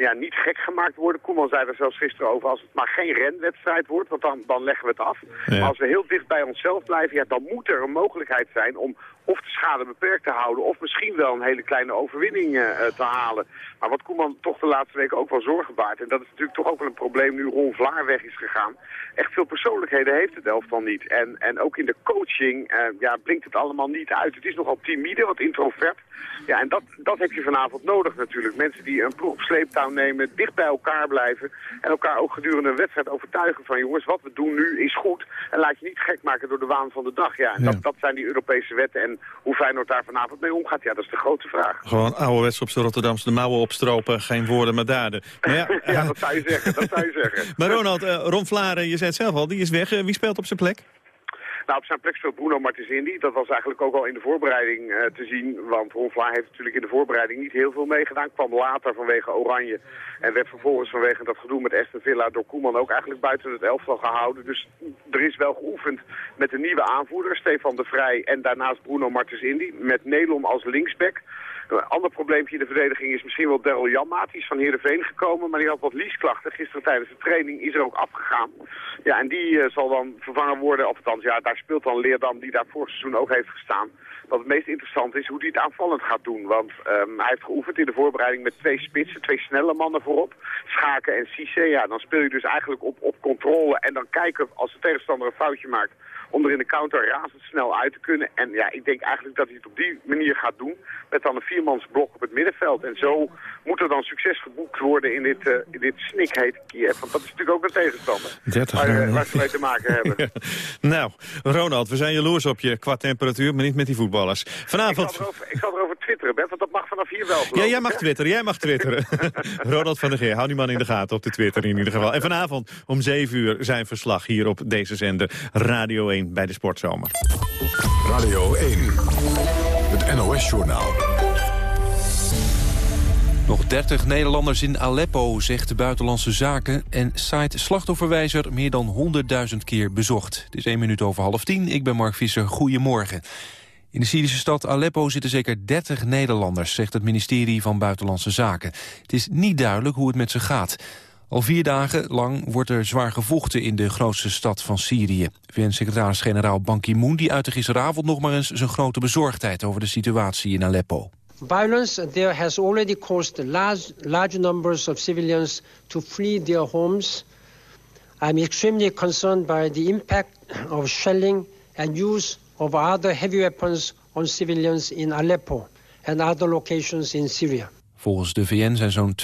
ja, niet gek gemaakt worden. Koeman zei er zelfs gisteren over, als het maar geen renwedstrijd wordt, want dan, dan leggen we het af. Ja. Maar als we heel dicht bij onszelf blijven, ja, dan moet er een mogelijkheid zijn om of de schade beperkt te houden, of misschien wel een hele kleine overwinning uh, te halen. Maar wat Koeman toch de laatste weken ook wel zorgen baart, en dat is natuurlijk toch ook wel een probleem nu Ron Vlaar weg is gegaan. Echt veel persoonlijkheden heeft het elftal niet. En, en ook in de coaching uh, ja, blinkt het allemaal niet uit. Het is nogal timide, wat introvert. Ja, en dat, dat heb je vanavond nodig natuurlijk. Mensen die een ploeg op sleeptouw nemen, dicht bij elkaar blijven. En elkaar ook gedurende een wedstrijd overtuigen van jongens, wat we doen nu is goed. En laat je niet gek maken door de waan van de dag. Ja, en ja. Dat, dat zijn die Europese wetten. En hoe Feyenoord daar vanavond mee omgaat, ja, dat is de grote vraag. Gewoon ouderwets op zijn Rotterdamse de mouwen opstropen. Geen woorden, maar daden. Maar ja, ja, dat zou je zeggen. Dat zou je zeggen. maar Ronald, uh, Ron Vlaren, je zei het zelf al, die is weg. Uh, wie speelt op zijn plek? Nou, op zijn plek speelt Bruno Martins Indy. Dat was eigenlijk ook al in de voorbereiding uh, te zien. Want Ron Vlaar heeft natuurlijk in de voorbereiding niet heel veel meegedaan. Kwam later vanwege Oranje. En werd vervolgens vanwege dat gedoe met Aston Villa door Koeman ook eigenlijk buiten het elftal gehouden. Dus er is wel geoefend met de nieuwe aanvoerder, Stefan de Vrij. En daarnaast Bruno Martins Indy. Met Nelom als linksback. Een ander probleempje in de verdediging is misschien wel Daryl Janmaat. Die is van Heerenveen gekomen, maar die had wat liesklachten. Gisteren tijdens de training is er ook afgegaan. Ja, en die zal dan vervangen worden. Althans, ja, daar speelt dan Leerdam, die daar vorig seizoen ook heeft gestaan. Wat het meest interessant is hoe hij het aanvallend gaat doen. Want um, hij heeft geoefend in de voorbereiding met twee spitsen, twee snelle mannen voorop. Schaken en Cisse. Ja, dan speel je dus eigenlijk op, op controle en dan kijken als de tegenstander een foutje maakt om er in de counter razendsnel uit te kunnen. En ja, ik denk eigenlijk dat hij het op die manier gaat doen. Met dan een viermansblok op het middenveld. En zo moet er dan succes geboekt worden in dit, uh, in dit snikheet Kiev. Want dat is natuurlijk ook een tegenstander 30 waar, uh, waar ze mee te maken hebben. nou, Ronald, we zijn jaloers op je qua temperatuur, maar niet met die voetballers. Vanavond... Ik zal erover, ik zal erover twitteren, Ben, want dat mag vanaf hier wel. Ja, jij mag twitteren, jij mag twitteren. Ronald van der Geer, hou die man in de gaten op de Twitter in ieder geval. En vanavond om 7 uur zijn verslag hier op deze zender Radio 1 bij de Sportzomer. Radio 1, het NOS-journaal. Nog 30 Nederlanders in Aleppo, zegt de Buitenlandse Zaken... en site Slachtofferwijzer meer dan 100.000 keer bezocht. Het is 1 minuut over half 10. Ik ben Mark Visser. Goedemorgen. In de Syrische stad Aleppo zitten zeker 30 Nederlanders... zegt het ministerie van Buitenlandse Zaken. Het is niet duidelijk hoe het met ze gaat. Al vier dagen lang wordt er zwaar gevochten in de grootste stad van Syrië. VN-secretaris-generaal Ban Ki-moon die uitte gisteravond nog maar eens zijn grote bezorgdheid over de situatie in Aleppo. Violence there has already caused large, large numbers of civilians to flee their homes. I'm extremely concerned by the impact of shelling and use of other heavy weapons on civilians in Aleppo and other locations in Syria. Volgens de VN zijn zo'n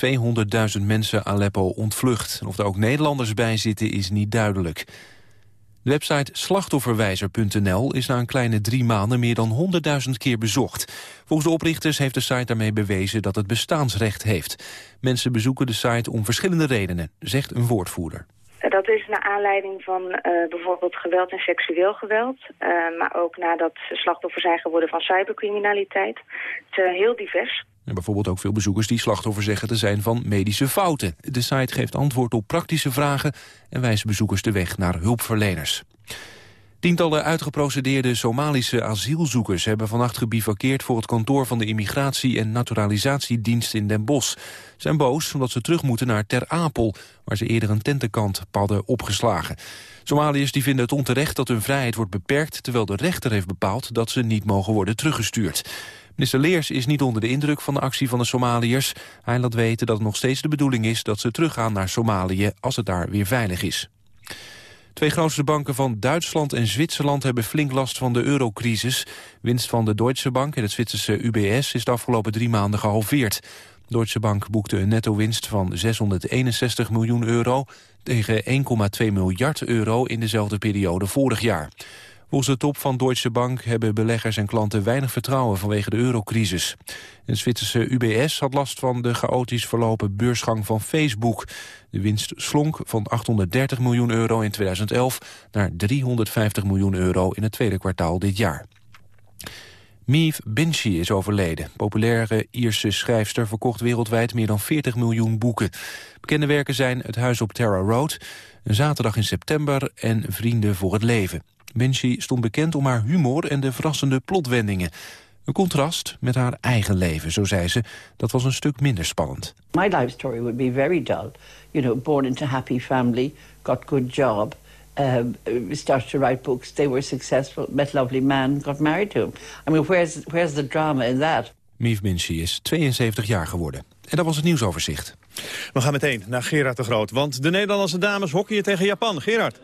200.000 mensen Aleppo ontvlucht. Of er ook Nederlanders bij zitten is niet duidelijk. Website slachtofferwijzer.nl is na een kleine drie maanden meer dan 100.000 keer bezocht. Volgens de oprichters heeft de site daarmee bewezen dat het bestaansrecht heeft. Mensen bezoeken de site om verschillende redenen, zegt een woordvoerder. Dat is naar aanleiding van uh, bijvoorbeeld geweld en seksueel geweld. Uh, maar ook nadat ze slachtoffer zijn geworden van cybercriminaliteit. Het is heel divers. En bijvoorbeeld ook veel bezoekers die slachtoffer zeggen te zijn van medische fouten. De site geeft antwoord op praktische vragen en wijst bezoekers de weg naar hulpverleners. Tientallen uitgeprocedeerde Somalische asielzoekers hebben vannacht gebivakkeerd voor het kantoor van de Immigratie- en Naturalisatiedienst in Den Bosch. Ze zijn boos omdat ze terug moeten naar Ter Apel, waar ze eerder een tentenkant hadden opgeslagen. Somaliërs die vinden het onterecht dat hun vrijheid wordt beperkt, terwijl de rechter heeft bepaald dat ze niet mogen worden teruggestuurd. Minister Leers is niet onder de indruk van de actie van de Somaliërs. Hij laat weten dat het nog steeds de bedoeling is dat ze teruggaan naar Somalië als het daar weer veilig is. Twee grootste banken van Duitsland en Zwitserland hebben flink last van de eurocrisis. Winst van de Deutsche Bank en het Zwitserse UBS is de afgelopen drie maanden gehalveerd. Deutsche Bank boekte een netto-winst van 661 miljoen euro... tegen 1,2 miljard euro in dezelfde periode vorig jaar. Volgens de top van Deutsche Bank hebben beleggers en klanten weinig vertrouwen vanwege de eurocrisis. Het Zwitserse UBS had last van de chaotisch verlopen beursgang van Facebook. De winst slonk van 830 miljoen euro in 2011 naar 350 miljoen euro in het tweede kwartaal dit jaar. Meave Binchy is overleden. Populaire Ierse schrijfster verkocht wereldwijd meer dan 40 miljoen boeken. Bekende werken zijn Het Huis op Terra Road, Een Zaterdag in September en Vrienden voor het Leven. Binchy stond bekend om haar humor en de verrassende plotwendingen. Een contrast met haar eigen leven, zo zei ze. Dat was een stuk minder spannend. My life story would be very dull. You know, born into a happy family, got good job, um, started to write books. They were successful, met lovely man, got married to him. I mean, where's, where's the drama in that? Mief Binchy is 72 jaar geworden. En dat was het nieuwsoverzicht. We gaan meteen naar Gerard de Groot, want de Nederlandse dames hockeyen tegen Japan. Gerard.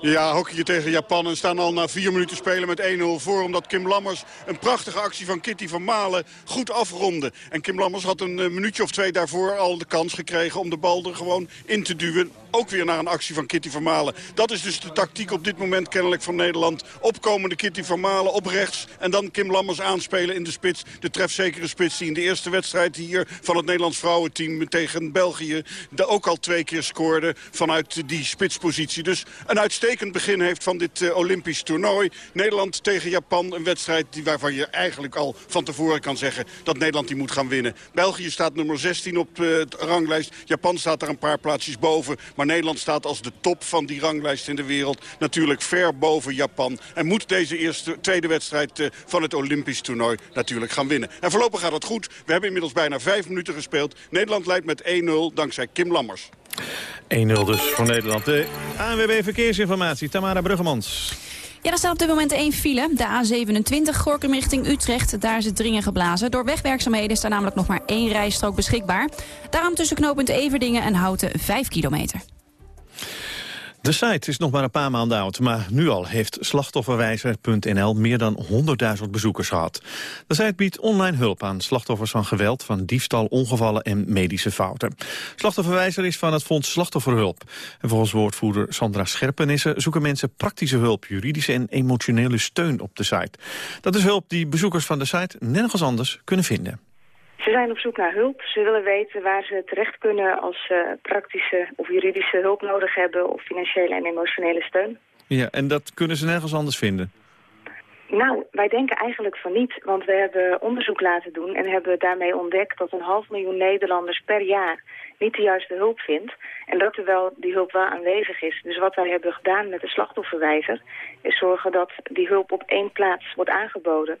Ja, hockey tegen Japan en staan al na vier minuten spelen met 1-0 voor. Omdat Kim Lammers een prachtige actie van Kitty van Malen goed afronde. En Kim Lammers had een eh, minuutje of twee daarvoor al de kans gekregen om de bal er gewoon in te duwen. Ook weer naar een actie van Kitty van Malen. Dat is dus de tactiek op dit moment kennelijk van Nederland. Opkomende Kitty van Malen op rechts. En dan Kim Lammers aanspelen in de spits. De trefzekere spits die in de eerste wedstrijd hier van het Nederlands vrouwenteam tegen België... ook al twee keer scoorde vanuit die spitspositie. Dus een uitstekend begin heeft van dit uh, Olympisch toernooi. Nederland tegen Japan, een wedstrijd die, waarvan je eigenlijk al van tevoren kan zeggen... dat Nederland die moet gaan winnen. België staat nummer 16 op de ranglijst. Japan staat er een paar plaatsjes boven. Maar Nederland staat als de top van die ranglijst in de wereld natuurlijk ver boven Japan. En moet deze eerste, tweede wedstrijd eh, van het Olympisch toernooi natuurlijk gaan winnen. En voorlopig gaat het goed. We hebben inmiddels bijna vijf minuten gespeeld. Nederland leidt met 1-0 dankzij Kim Lammers. 1-0 dus voor Nederland. De ANWB Verkeersinformatie, Tamara Bruggemans. Ja, er staat op dit moment één file. De A27 Gorkum richting Utrecht. Daar is het dringen geblazen. Door wegwerkzaamheden is daar namelijk nog maar één rijstrook beschikbaar. Daarom tussen knooppunt Everdingen en Houten 5 kilometer. De site is nog maar een paar maanden oud, maar nu al heeft slachtofferwijzer.nl meer dan 100.000 bezoekers gehad. De site biedt online hulp aan slachtoffers van geweld, van diefstal, ongevallen en medische fouten. Slachtofferwijzer is van het Fonds Slachtofferhulp. En volgens woordvoerder Sandra Scherpenissen zoeken mensen praktische hulp, juridische en emotionele steun op de site. Dat is hulp die bezoekers van de site nergens anders kunnen vinden. Ze zijn op zoek naar hulp. Ze willen weten waar ze terecht kunnen als ze praktische of juridische hulp nodig hebben... of financiële en emotionele steun. Ja, en dat kunnen ze nergens anders vinden? Nou, wij denken eigenlijk van niet, want we hebben onderzoek laten doen... en hebben daarmee ontdekt dat een half miljoen Nederlanders per jaar niet de juiste hulp vindt. En dat terwijl die hulp wel aanwezig is. Dus wat wij hebben gedaan met de slachtofferwijzer... is zorgen dat die hulp op één plaats wordt aangeboden.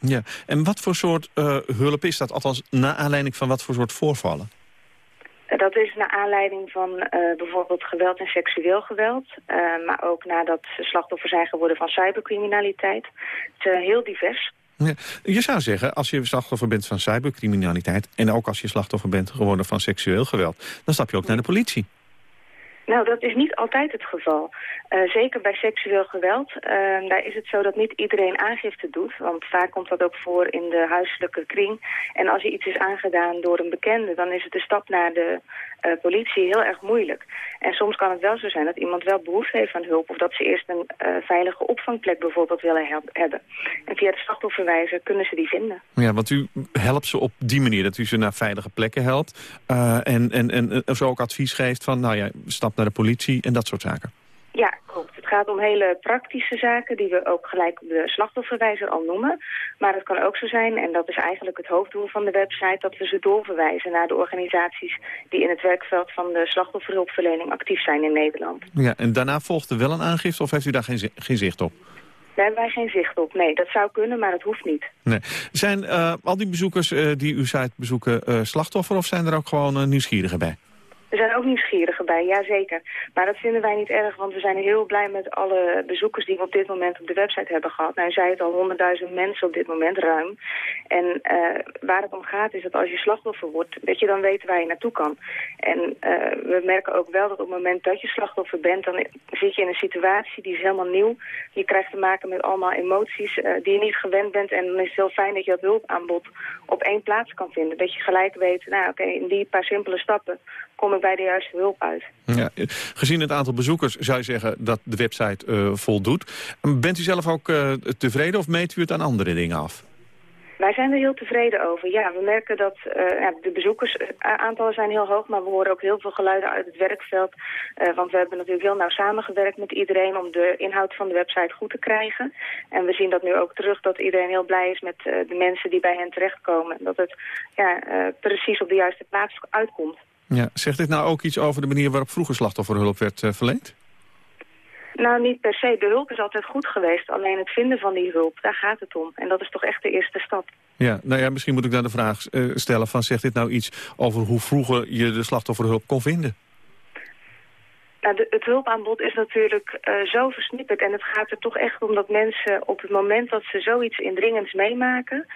Ja, en wat voor soort uh, hulp is dat? Althans, na aanleiding van wat voor soort voorvallen? Dat is naar aanleiding van uh, bijvoorbeeld geweld en seksueel geweld. Uh, maar ook nadat ze slachtoffer zijn geworden van cybercriminaliteit. Het is heel divers. Ja, je zou zeggen, als je slachtoffer bent van cybercriminaliteit... en ook als je slachtoffer bent geworden van seksueel geweld... dan stap je ook naar de politie. Nou, dat is niet altijd het geval. Uh, zeker bij seksueel geweld. Uh, daar is het zo dat niet iedereen aangifte doet. Want vaak komt dat ook voor in de huiselijke kring. En als je iets is aangedaan door een bekende... dan is het de stap naar de uh, politie heel erg moeilijk. En soms kan het wel zo zijn dat iemand wel behoefte heeft aan hulp... of dat ze eerst een veilige opvangplek bijvoorbeeld willen hebben. En via de slachtofferwijzer kunnen ze die vinden. Ja, want u helpt ze op die manier, dat u ze naar veilige plekken helpt. en, en, en zo ook advies geeft van, nou ja, stap naar de politie en dat soort zaken. Ja, klopt. Het gaat om hele praktische zaken die we ook gelijk op de slachtofferwijzer al noemen. Maar het kan ook zo zijn, en dat is eigenlijk het hoofddoel van de website... dat we ze doorverwijzen naar de organisaties die in het werkveld van de slachtofferhulpverlening actief zijn in Nederland. Ja, en daarna volgt er wel een aangifte of heeft u daar geen, geen zicht op? Daar hebben wij geen zicht op. Nee, dat zou kunnen, maar dat hoeft niet. Nee. Zijn uh, al die bezoekers uh, die uw site bezoeken uh, slachtoffer of zijn er ook gewoon nieuwsgierigen bij? Er zijn ook nieuwsgierigen bij, ja zeker. Maar dat vinden wij niet erg, want we zijn heel blij met alle bezoekers die we op dit moment op de website hebben gehad. Nou, zei het al, honderdduizend mensen op dit moment, ruim. En uh, waar het om gaat is dat als je slachtoffer wordt, dat je dan weet waar je naartoe kan. En uh, we merken ook wel dat op het moment dat je slachtoffer bent, dan zit je in een situatie die is helemaal nieuw. Je krijgt te maken met allemaal emoties uh, die je niet gewend bent. En dan is het heel fijn dat je dat hulpaanbod op één plaats kan vinden. Dat je gelijk weet, nou oké, in die paar simpele stappen kom ik bij de juiste hulp uit. Ja, gezien het aantal bezoekers zou je zeggen dat de website uh, voldoet. Bent u zelf ook uh, tevreden of meet u het aan andere dingen af? Wij zijn er heel tevreden over. Ja, we merken dat uh, ja, de bezoekersaantallen zijn heel hoog, maar we horen ook heel veel geluiden uit het werkveld. Uh, want we hebben natuurlijk heel nauw samengewerkt met iedereen om de inhoud van de website goed te krijgen. En we zien dat nu ook terug dat iedereen heel blij is met uh, de mensen die bij hen terechtkomen. Dat het ja, precies op de juiste plaats uitkomt. Ja, zegt dit nou ook iets over de manier waarop vroeger slachtofferhulp werd uh, verleend? Nou, niet per se. De hulp is altijd goed geweest. Alleen het vinden van die hulp, daar gaat het om. En dat is toch echt de eerste stap. Ja, nou ja, misschien moet ik dan de vraag uh, stellen van... zegt dit nou iets over hoe vroeger je de slachtofferhulp kon vinden? Nou, de, het hulpaanbod is natuurlijk uh, zo versnipperd. En het gaat er toch echt om dat mensen op het moment dat ze zoiets indringends meemaken...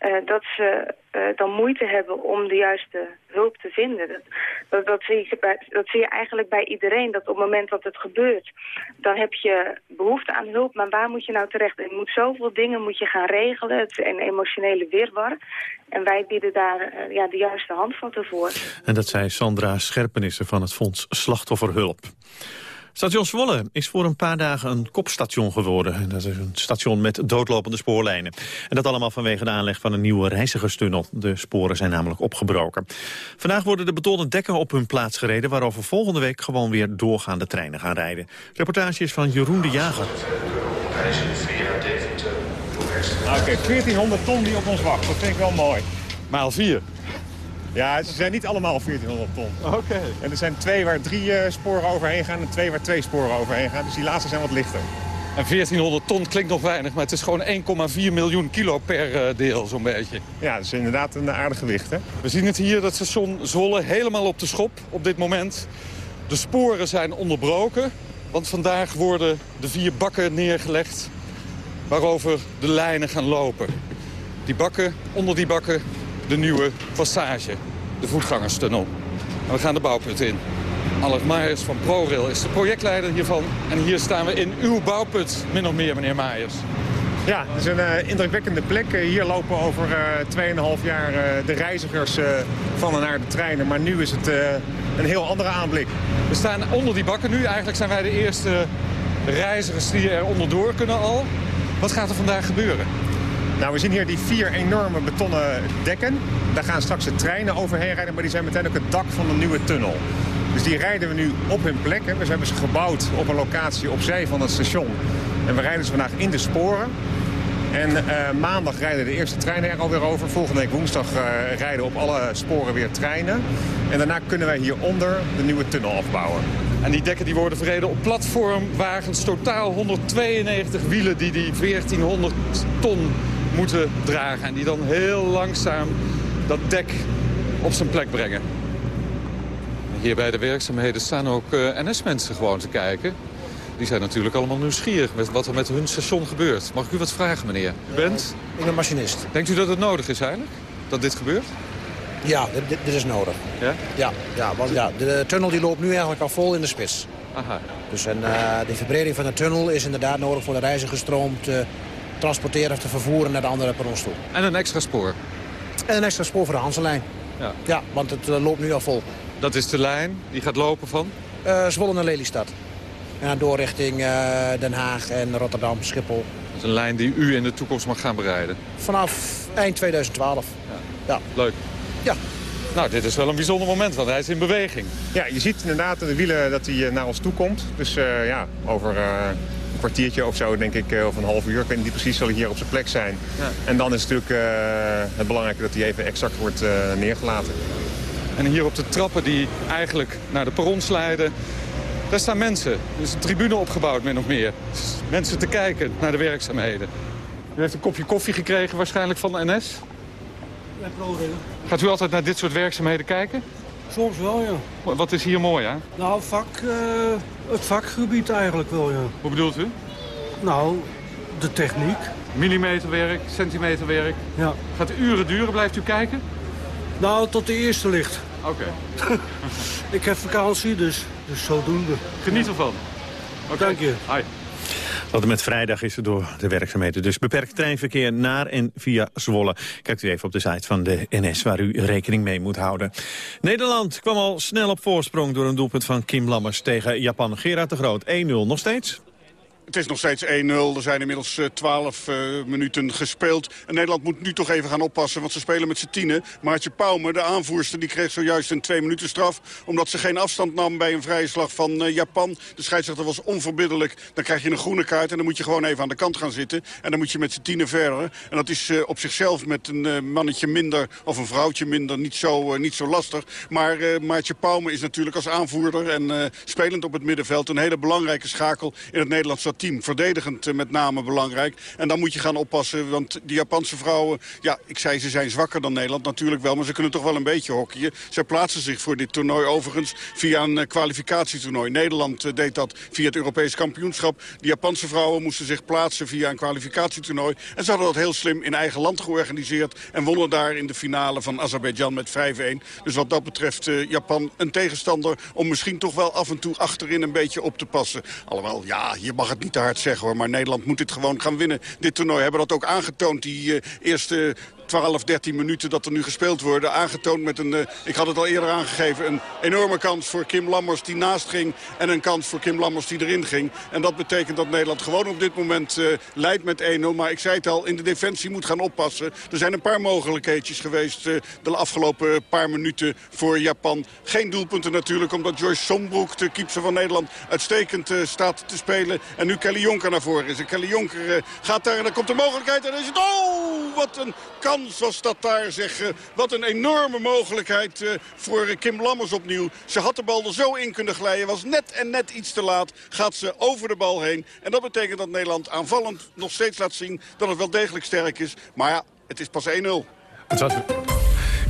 Uh, dat ze uh, dan moeite hebben om de juiste hulp te vinden. Dat, dat, zie je bij, dat zie je eigenlijk bij iedereen, dat op het moment dat het gebeurt... dan heb je behoefte aan hulp, maar waar moet je nou terecht? Je moet zoveel dingen moet je gaan regelen, het is een emotionele wirwar. En wij bieden daar uh, ja, de juiste handvatten voor. En dat zei Sandra Scherpenissen van het Fonds Slachtofferhulp. Station Zwolle is voor een paar dagen een kopstation geworden. Dat is een station met doodlopende spoorlijnen. En dat allemaal vanwege de aanleg van een nieuwe reizigerstunnel. De sporen zijn namelijk opgebroken. Vandaag worden de betonnen dekken op hun plaats gereden... waarover volgende week gewoon weer doorgaande treinen gaan rijden. Reportage is van Jeroen de Jager. Oké, okay, 1400 ton die op ons wacht. Dat vind ik wel mooi. Maal 4. Ja, ze zijn niet allemaal 1400 ton. Oké. En er zijn twee waar drie uh, sporen overheen gaan en twee waar twee sporen overheen gaan. Dus die laatste zijn wat lichter. En 1400 ton klinkt nog weinig, maar het is gewoon 1,4 miljoen kilo per uh, deel zo'n beetje. Ja, dat is inderdaad een aardig gewicht. Hè? We zien het hier, dat station Zwolle, helemaal op de schop op dit moment. De sporen zijn onderbroken, want vandaag worden de vier bakken neergelegd... waarover de lijnen gaan lopen. Die bakken, onder die bakken, de nieuwe passage, de voetgangerstunnel. En we gaan de bouwput in. Alec Maaiers van ProRail is de projectleider hiervan. En hier staan we in uw bouwput, min of meer, meneer Maaiers. Ja, het is een uh, indrukwekkende plek. hier lopen over uh, 2,5 jaar de reizigers van en naar de treinen. Maar nu is het een heel andere aanblik. We staan onder die bakken nu. Eigenlijk zijn wij de eerste reizigers die er onderdoor kunnen al. Wat gaat er vandaag gebeuren? Nou, we zien hier die vier enorme betonnen dekken. Daar gaan straks de treinen overheen rijden, maar die zijn meteen ook het dak van een nieuwe tunnel. Dus die rijden we nu op hun plek. Hè. We hebben ze gebouwd op een locatie opzij van het station. En we rijden ze vandaag in de sporen. En uh, maandag rijden de eerste treinen er alweer over. Volgende week woensdag uh, rijden op alle sporen weer treinen. En daarna kunnen wij hieronder de nieuwe tunnel afbouwen. En die dekken die worden verreden op platformwagens. Totaal 192 wielen die die 1400 ton moeten dragen. En die dan heel langzaam dat dek op zijn plek brengen. Hier bij de werkzaamheden staan ook uh, NS-mensen gewoon te kijken. Die zijn natuurlijk allemaal nieuwsgierig met wat er met hun station gebeurt. Mag ik u wat vragen, meneer? U bent? Ik ben machinist. Denkt u dat het nodig is eigenlijk? Dat dit gebeurt? Ja, dit, dit is nodig. Ja? Ja, ja want ja, de tunnel die loopt nu eigenlijk al vol in de spits. Aha. Dus en, uh, de verbreding van de tunnel is inderdaad nodig voor de reizigersstroom te transporteren of te vervoeren naar de andere perrons toe. En een extra spoor? En een extra spoor voor de Hanselijn. Ja. ja, want het uh, loopt nu al vol. Dat is de lijn die gaat lopen van? Uh, Zwolle naar Lelystad. En dan door richting uh, Den Haag en Rotterdam, Schiphol. Dat is een lijn die u in de toekomst mag gaan bereiden? Vanaf eind 2012. Ja. ja. Leuk. Ja. Nou, dit is wel een bijzonder moment, want hij is in beweging. Ja, je ziet inderdaad de wielen dat hij naar ons toe komt. Dus uh, ja, over kwartiertje of zo, denk ik, of een half uur. Ik weet niet precies, zal hij hier op zijn plek zijn. Ja. En dan is het natuurlijk het belangrijke dat hij even exact wordt neergelaten. En hier op de trappen die eigenlijk naar de perrons leiden... daar staan mensen. Er is een tribune opgebouwd, min of meer. Dus mensen te kijken naar de werkzaamheden. U heeft een kopje koffie gekregen waarschijnlijk van de NS? Ja. Gaat u altijd naar dit soort werkzaamheden kijken? Soms wel, ja. Wat is hier mooi aan? Nou, vak, uh, het vakgebied eigenlijk wel, ja. Hoe bedoelt u? Nou, de techniek. Millimeterwerk, centimeterwerk. Ja. Gaat uren duren? Blijft u kijken? Nou, tot de eerste ligt. Oké. ik heb vakantie, dus, dus zodoende. Geniet ervan. Okay. Dank je. Hoi. Tot en met vrijdag is er door de werkzaamheden dus beperkt treinverkeer naar en via Zwolle. Kijkt u even op de site van de NS waar u rekening mee moet houden. Nederland kwam al snel op voorsprong door een doelpunt van Kim Lammers tegen Japan. Gerard de Groot, 1-0 nog steeds. Het is nog steeds 1-0. Er zijn inmiddels uh, 12 uh, minuten gespeeld. En Nederland moet nu toch even gaan oppassen, want ze spelen met z'n tienen. Maartje Pauwme, de aanvoerster, die kreeg zojuist een twee minuten straf... omdat ze geen afstand nam bij een vrije slag van uh, Japan. De scheidsrechter was onverbiddelijk. Dan krijg je een groene kaart en dan moet je gewoon even aan de kant gaan zitten. En dan moet je met z'n tienen verder. En dat is op zichzelf met een mannetje minder of een vrouwtje minder niet zo, niet zo lastig. Maar Maartje Pauwme is natuurlijk als aanvoerder en spelend op het middenveld... een hele belangrijke schakel in het Nederlandse team. Verdedigend met name belangrijk. En dan moet je gaan oppassen, want die Japanse vrouwen... ja, ik zei ze zijn zwakker dan Nederland, natuurlijk wel... maar ze kunnen toch wel een beetje hockeyen. Zij plaatsen zich voor dit toernooi overigens via een kwalificatietoernooi. Nederland deed dat via het Europees kampioenschap. De Japanse vrouwen moesten zich plaatsen via een kwalificatietoernooi. En ze hadden dat heel slim in eigen land georganiseerd... en wonnen daar in de finale van Azerbeidzjan met 5-1. Dus wat dat betreft Japan een tegenstander... om misschien toch wel af en toe achterin een beetje op te passen. Alhoewel, ja, hier mag het niet te hard zeggen hoor. Maar Nederland moet dit gewoon gaan winnen. Dit toernooi hebben dat ook aangetoond. Die uh, eerste 12, 13 minuten dat er nu gespeeld worden. Aangetoond met een, uh, ik had het al eerder aangegeven, een enorme kans voor Kim Lammers die naast ging. En een kans voor Kim Lammers die erin ging. En dat betekent dat Nederland gewoon op dit moment uh, leidt met 1-0. Maar ik zei het al, in de defensie moet gaan oppassen. Er zijn een paar mogelijkheidjes geweest uh, de afgelopen paar minuten voor Japan. Geen doelpunten natuurlijk, omdat Joyce Sombroek, de keeper van Nederland, uitstekend staat te spelen. En nu Kelly Jonker naar voren is. En Kelly Jonker gaat daar en dan komt de mogelijkheid en dan is het, oh, wat een kans was dat daar, zeg. wat een enorme mogelijkheid voor Kim Lammers opnieuw. Ze had de bal er zo in kunnen glijden. Was net en net iets te laat. Gaat ze over de bal heen. En dat betekent dat Nederland aanvallend nog steeds laat zien dat het wel degelijk sterk is. Maar ja, het is pas 1-0. Het was...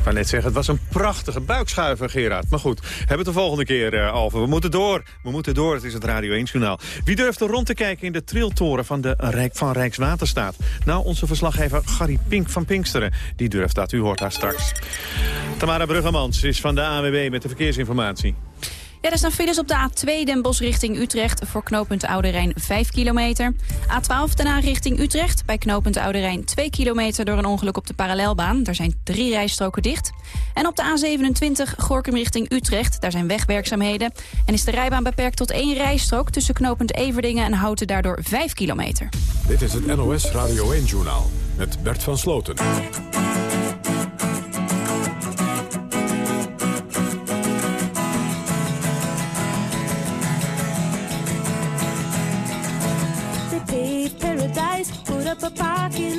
Wou net zeggen, het was een prachtige buikschuiver, Gerard. Maar goed, hebben het de volgende keer, uh, Alve. We moeten door. We moeten door. Het is het Radio 1-journaal. Wie durft er rond te kijken in de triltoren van, de Rijk, van Rijkswaterstaat? Nou, onze verslaggever Gary Pink van Pinksteren. Die durft dat. U hoort haar straks. Tamara Bruggemans is van de AWB met de verkeersinformatie. Ja, er staan files op de A2 Den Bosch richting Utrecht... voor knooppunt Oude Rijn 5 kilometer. A12 daarna richting Utrecht. Bij knooppunt Oude Rijn 2 kilometer door een ongeluk op de parallelbaan. Daar zijn drie rijstroken dicht. En op de A27 Gorkum richting Utrecht. Daar zijn wegwerkzaamheden. En is de rijbaan beperkt tot één rijstrook... tussen knooppunt Everdingen en Houten daardoor 5 kilometer. Dit is het NOS Radio 1-journaal met Bert van Sloten.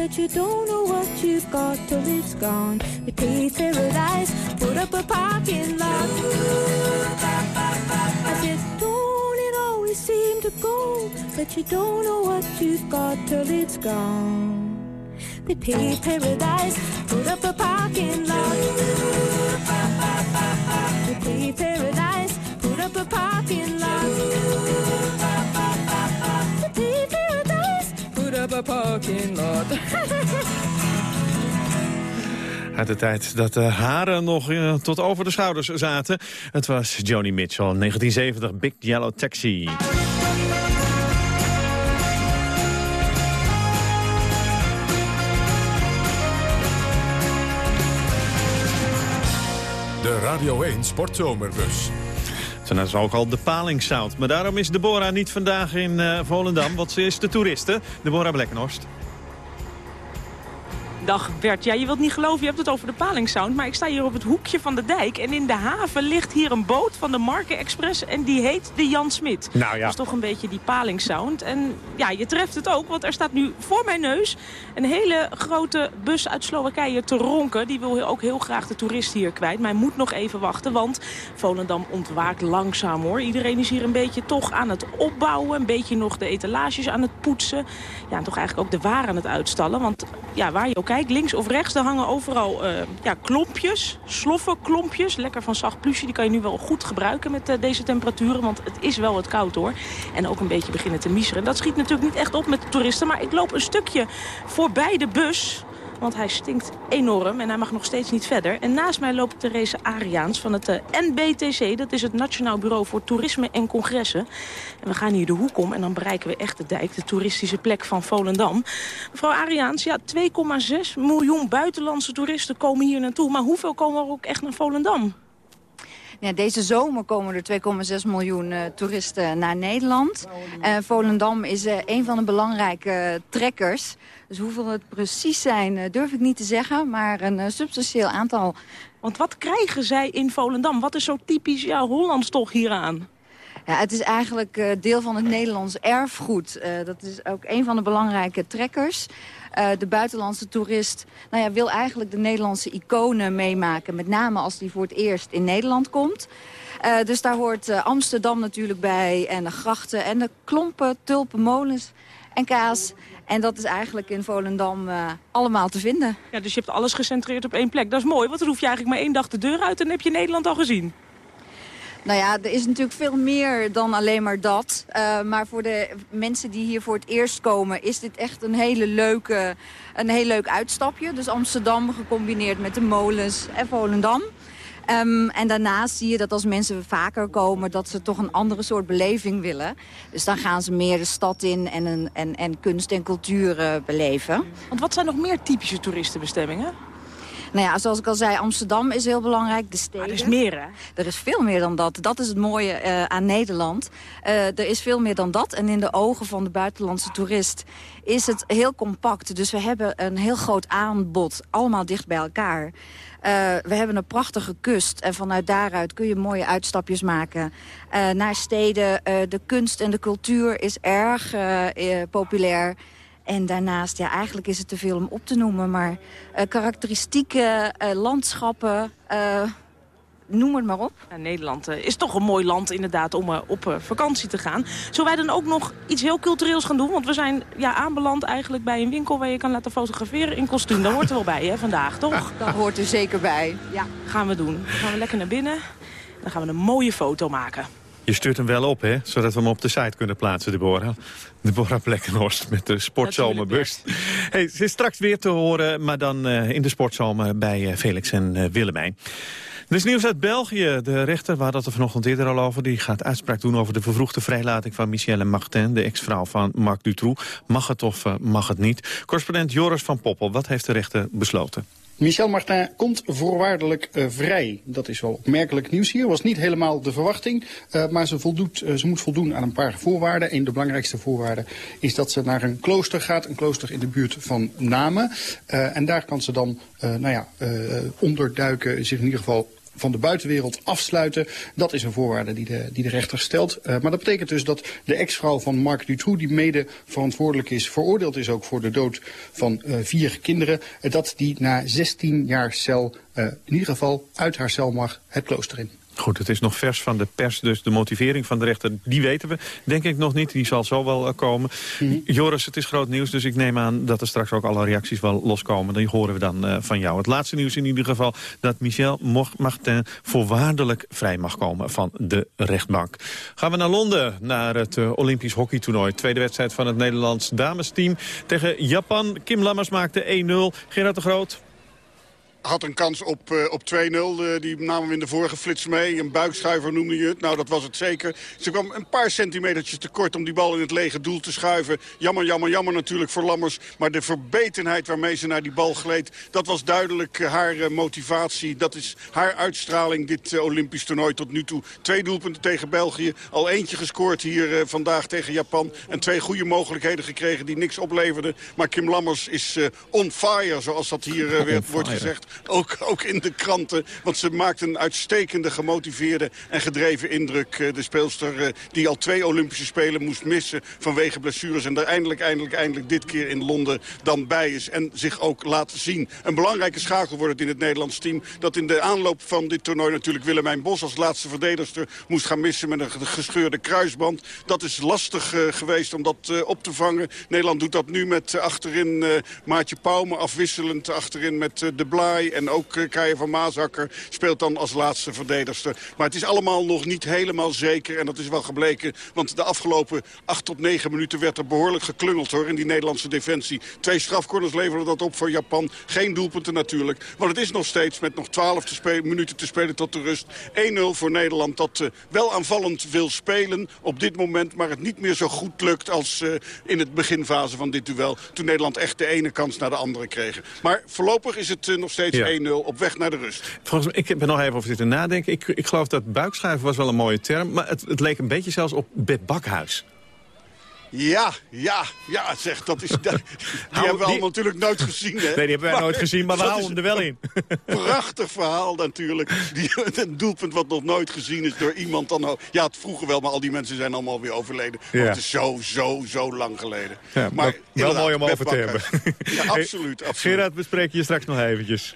That you don't know what you've got till it's gone. They paved paradise, put up a parking lot. I said, don't it always seem to go that you don't know what you've got till it's gone. They paved paradise, put up a parking lot. They paved paradise, put up a parking lot. Parking lot. Uit de tijd dat de haren nog uh, tot over de schouders zaten. Het was Joni Mitchell, 1970, Big Yellow Taxi. De Radio 1 Sportzomerbus. Dat is ook al de palingsound. Maar daarom is Deborah niet vandaag in uh, Volendam, want ze is de toeriste. Deborah Blekkenhorst. Dag Bert, ja, je wilt niet geloven, je hebt het over de palingsound. Maar ik sta hier op het hoekje van de dijk. En in de haven ligt hier een boot van de Marken Express. En die heet de Jan Smit. Nou ja. Dat is toch een beetje die palingsound. En ja, je treft het ook, want er staat nu voor mijn neus... een hele grote bus uit Slowakije te ronken. Die wil ook heel graag de toerist hier kwijt. Maar hij moet nog even wachten, want Volendam ontwaakt langzaam hoor. Iedereen is hier een beetje toch aan het opbouwen. Een beetje nog de etalages aan het poetsen. Ja, en toch eigenlijk ook de waar aan het uitstallen. Want ja, waar je ook Kijk, links of rechts, daar hangen overal uh, ja, klompjes, sloffenklompjes. Lekker van zacht plusje, die kan je nu wel goed gebruiken met uh, deze temperaturen. Want het is wel wat koud hoor. En ook een beetje beginnen te miezeren. Dat schiet natuurlijk niet echt op met de toeristen. Maar ik loop een stukje voorbij de bus want hij stinkt enorm en hij mag nog steeds niet verder. En naast mij loopt Therese Ariaans van het eh, NBTC. Dat is het Nationaal Bureau voor Toerisme en Congressen. En we gaan hier de hoek om en dan bereiken we echt de dijk. De toeristische plek van Volendam. Mevrouw Ariaans, ja, 2,6 miljoen buitenlandse toeristen komen hier naartoe. Maar hoeveel komen er ook echt naar Volendam? Ja, deze zomer komen er 2,6 miljoen uh, toeristen naar Nederland. Uh, Volendam is uh, een van de belangrijke trekkers. Dus hoeveel het precies zijn durf ik niet te zeggen, maar een substantieel aantal. Want wat krijgen zij in Volendam? Wat is zo typisch ja, Hollands toch hieraan? Ja, het is eigenlijk deel van het Nederlands erfgoed. dat is ook een van de belangrijke trekkers. Uh, de buitenlandse toerist nou ja, wil eigenlijk de Nederlandse iconen meemaken. Met name als die voor het eerst in Nederland komt. Uh, dus daar hoort Amsterdam natuurlijk bij. En de grachten en de klompen, tulpen, molens en kaas. En dat is eigenlijk in Volendam allemaal te vinden. Ja, dus je hebt alles gecentreerd op één plek. Dat is mooi, want dan hoef je eigenlijk maar één dag de deur uit... en dan heb je Nederland al gezien. Nou ja, er is natuurlijk veel meer dan alleen maar dat. Uh, maar voor de mensen die hier voor het eerst komen... is dit echt een, hele leuke, een heel leuk uitstapje. Dus Amsterdam gecombineerd met de molens en Volendam. Um, en daarnaast zie je dat als mensen vaker komen... dat ze toch een andere soort beleving willen. Dus dan gaan ze meer de stad in en, een, en, en kunst en cultuur uh, beleven. Want wat zijn nog meer typische toeristenbestemmingen? Nou ja, zoals ik al zei, Amsterdam is heel belangrijk. De steden. er is meer, hè? Er is veel meer dan dat. Dat is het mooie uh, aan Nederland. Uh, er is veel meer dan dat. En in de ogen van de buitenlandse toerist is het heel compact. Dus we hebben een heel groot aanbod, allemaal dicht bij elkaar. Uh, we hebben een prachtige kust en vanuit daaruit kun je mooie uitstapjes maken uh, naar steden. Uh, de kunst en de cultuur is erg populair. En daarnaast, ja, eigenlijk is het te veel om op te noemen... maar karakteristieke landschappen, noem het maar op. Nederland is toch een mooi land inderdaad om op vakantie te gaan. Zullen wij dan ook nog iets heel cultureels gaan doen? Want we zijn ja, aanbeland eigenlijk bij een winkel waar je kan laten fotograferen in kostuum. Daar hoort er wel bij, hè, vandaag, toch? Dat hoort er zeker bij, ja. Gaan we doen. Dan gaan we lekker naar binnen. Dan gaan we een mooie foto maken. Je stuurt hem wel op, hè? Zodat we hem op de site kunnen plaatsen, Deborah. Deborah Plekkenhorst met de sportzomerbus. Hey, ze is straks weer te horen, maar dan uh, in de sportzomer bij uh, Felix en uh, Willemijn. Er is nieuws uit België. De rechter, waar dat er vanochtend eerder al over... die gaat uitspraak doen over de vervroegde vrijlating van Michelle Martin... de ex-vrouw van Marc Dutroux. Mag het of mag het niet? Correspondent Joris van Poppel, wat heeft de rechter besloten? Michel Martin komt voorwaardelijk uh, vrij. Dat is wel opmerkelijk nieuws hier. Was niet helemaal de verwachting. Uh, maar ze, voldoet, uh, ze moet voldoen aan een paar voorwaarden. Een de belangrijkste voorwaarden is dat ze naar een klooster gaat. Een klooster in de buurt van Namen. en daar kan ze dan nou ja, onderduiken. Zich in ieder geval van de buitenwereld afsluiten. Dat is een voorwaarde die de, die de rechter stelt. Uh, maar dat betekent dus dat de ex-vrouw van Marc Dutroux... die mede verantwoordelijk is, veroordeeld is ook voor de dood van uh, vier kinderen... Uh, dat die na 16 jaar cel in ieder geval uit haar cel mag het klooster in. Goed, het is nog vers van de pers, dus de motivering van de rechter, die weten we denk ik nog niet. Die zal zo wel uh, komen. Mm -hmm. Joris, het is groot nieuws, dus ik neem aan dat er straks ook alle reacties wel loskomen. Die horen we dan uh, van jou. Het laatste nieuws in ieder geval dat Michel Martin voorwaardelijk vrij mag komen van de rechtbank. Gaan we naar Londen, naar het uh, Olympisch hockeytoernooi. Tweede wedstrijd van het Nederlands damesteam tegen Japan. Kim Lammers maakte 1-0. Gerard de Groot had een kans op, uh, op 2-0. Uh, die namen we in de vorige flits mee. Een buikschuiver noemde je het. Nou, dat was het zeker. Ze kwam een paar centimetertjes tekort om die bal in het lege doel te schuiven. Jammer, jammer, jammer natuurlijk voor Lammers. Maar de verbetenheid waarmee ze naar die bal gleed... dat was duidelijk uh, haar motivatie. Dat is haar uitstraling, dit Olympisch toernooi tot nu toe. Twee doelpunten tegen België. Al eentje gescoord hier vandaag tegen Japan. En twee goede mogelijkheden gekregen die niks opleverden. Maar Kim Lammers is on fire, zoals dat hier weer wordt gezegd. Ook, ook in de kranten. Want ze maakt een uitstekende, gemotiveerde en gedreven indruk. De speelster die al twee Olympische Spelen moest missen vanwege blessures. En er eindelijk, eindelijk, eindelijk dit keer in Londen dan bij is. En zich ook laat zien. Een belangrijke schakel wordt het in het Nederlands team. Dat in de aanloop van dit toernooi natuurlijk Willemijn Bos als laatste verdedigster moest gaan missen met een gescheurde kruisband. Dat is lastig uh, geweest om dat op te vangen. Nederland doet dat nu met achterin Maatje Pauwme afwisselend. Achterin met De Blaai en ook uh, Kaya van Maasakker speelt dan als laatste verdedigster. Maar het is allemaal nog niet helemaal zeker. En dat is wel gebleken. Want de afgelopen 8 tot 9 minuten werd er behoorlijk geklungeld hoor, in die Nederlandse defensie. Twee strafcorners leverden dat op voor Japan. Geen doelpunten natuurlijk. Want het is nog steeds met nog 12 te minuten te spelen tot de rust. 1-0 voor Nederland dat uh, wel aanvallend wil spelen op dit moment. Maar het niet meer zo goed lukt als uh, in het beginfase van dit duel. Toen Nederland echt de ene kans naar de andere kreeg. Maar voorlopig is het nog steeds steeds 1-0 op weg naar de rust. Volgens mij, ik ben nog even over zitten nadenken. Ik, ik geloof dat buikschuiven was wel een mooie term. Maar het, het leek een beetje zelfs op Beb Bakhuis. Ja, ja, ja, zeg, dat is... Dat, die hebben we allemaal natuurlijk nooit gezien, hè? Nee, die hebben wij nooit gezien, maar we houden hem er wel in. Prachtig verhaal natuurlijk. Die, een doelpunt wat nog nooit gezien is door iemand dan... Ja, het vroeger wel, maar al die mensen zijn allemaal weer overleden. Ja. het is zo, zo, zo lang geleden. Ja, maar wel mooi om over te hebben. Ja, absoluut, absoluut. Gerard, we spreken je straks nog eventjes.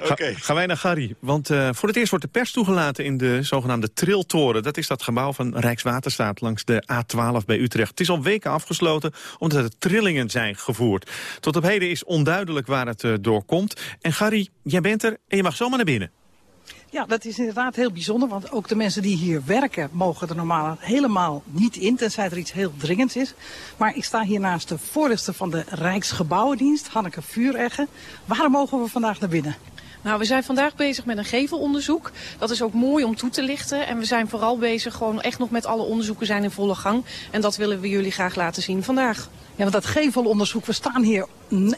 Ga, okay. Gaan wij naar Gary, want uh, voor het eerst wordt de pers toegelaten... in de zogenaamde Triltoren. Dat is dat gebouw van Rijkswaterstaat langs de A12 bij Utrecht. Het is al afgesloten omdat er trillingen zijn gevoerd. Tot op heden is onduidelijk waar het uh, door komt. En Gary, jij bent er en je mag zomaar naar binnen. Ja, dat is inderdaad heel bijzonder, want ook de mensen die hier werken mogen er normaal helemaal niet in, tenzij er iets heel dringends is. Maar ik sta hier naast de voorlichter van de Rijksgebouwendienst, Hanneke Vuuregge. Waarom mogen we vandaag naar binnen? Nou, we zijn vandaag bezig met een gevelonderzoek. Dat is ook mooi om toe te lichten. En we zijn vooral bezig gewoon echt nog met alle onderzoeken zijn in volle gang. En dat willen we jullie graag laten zien vandaag. Ja, want dat gevelonderzoek, we staan hier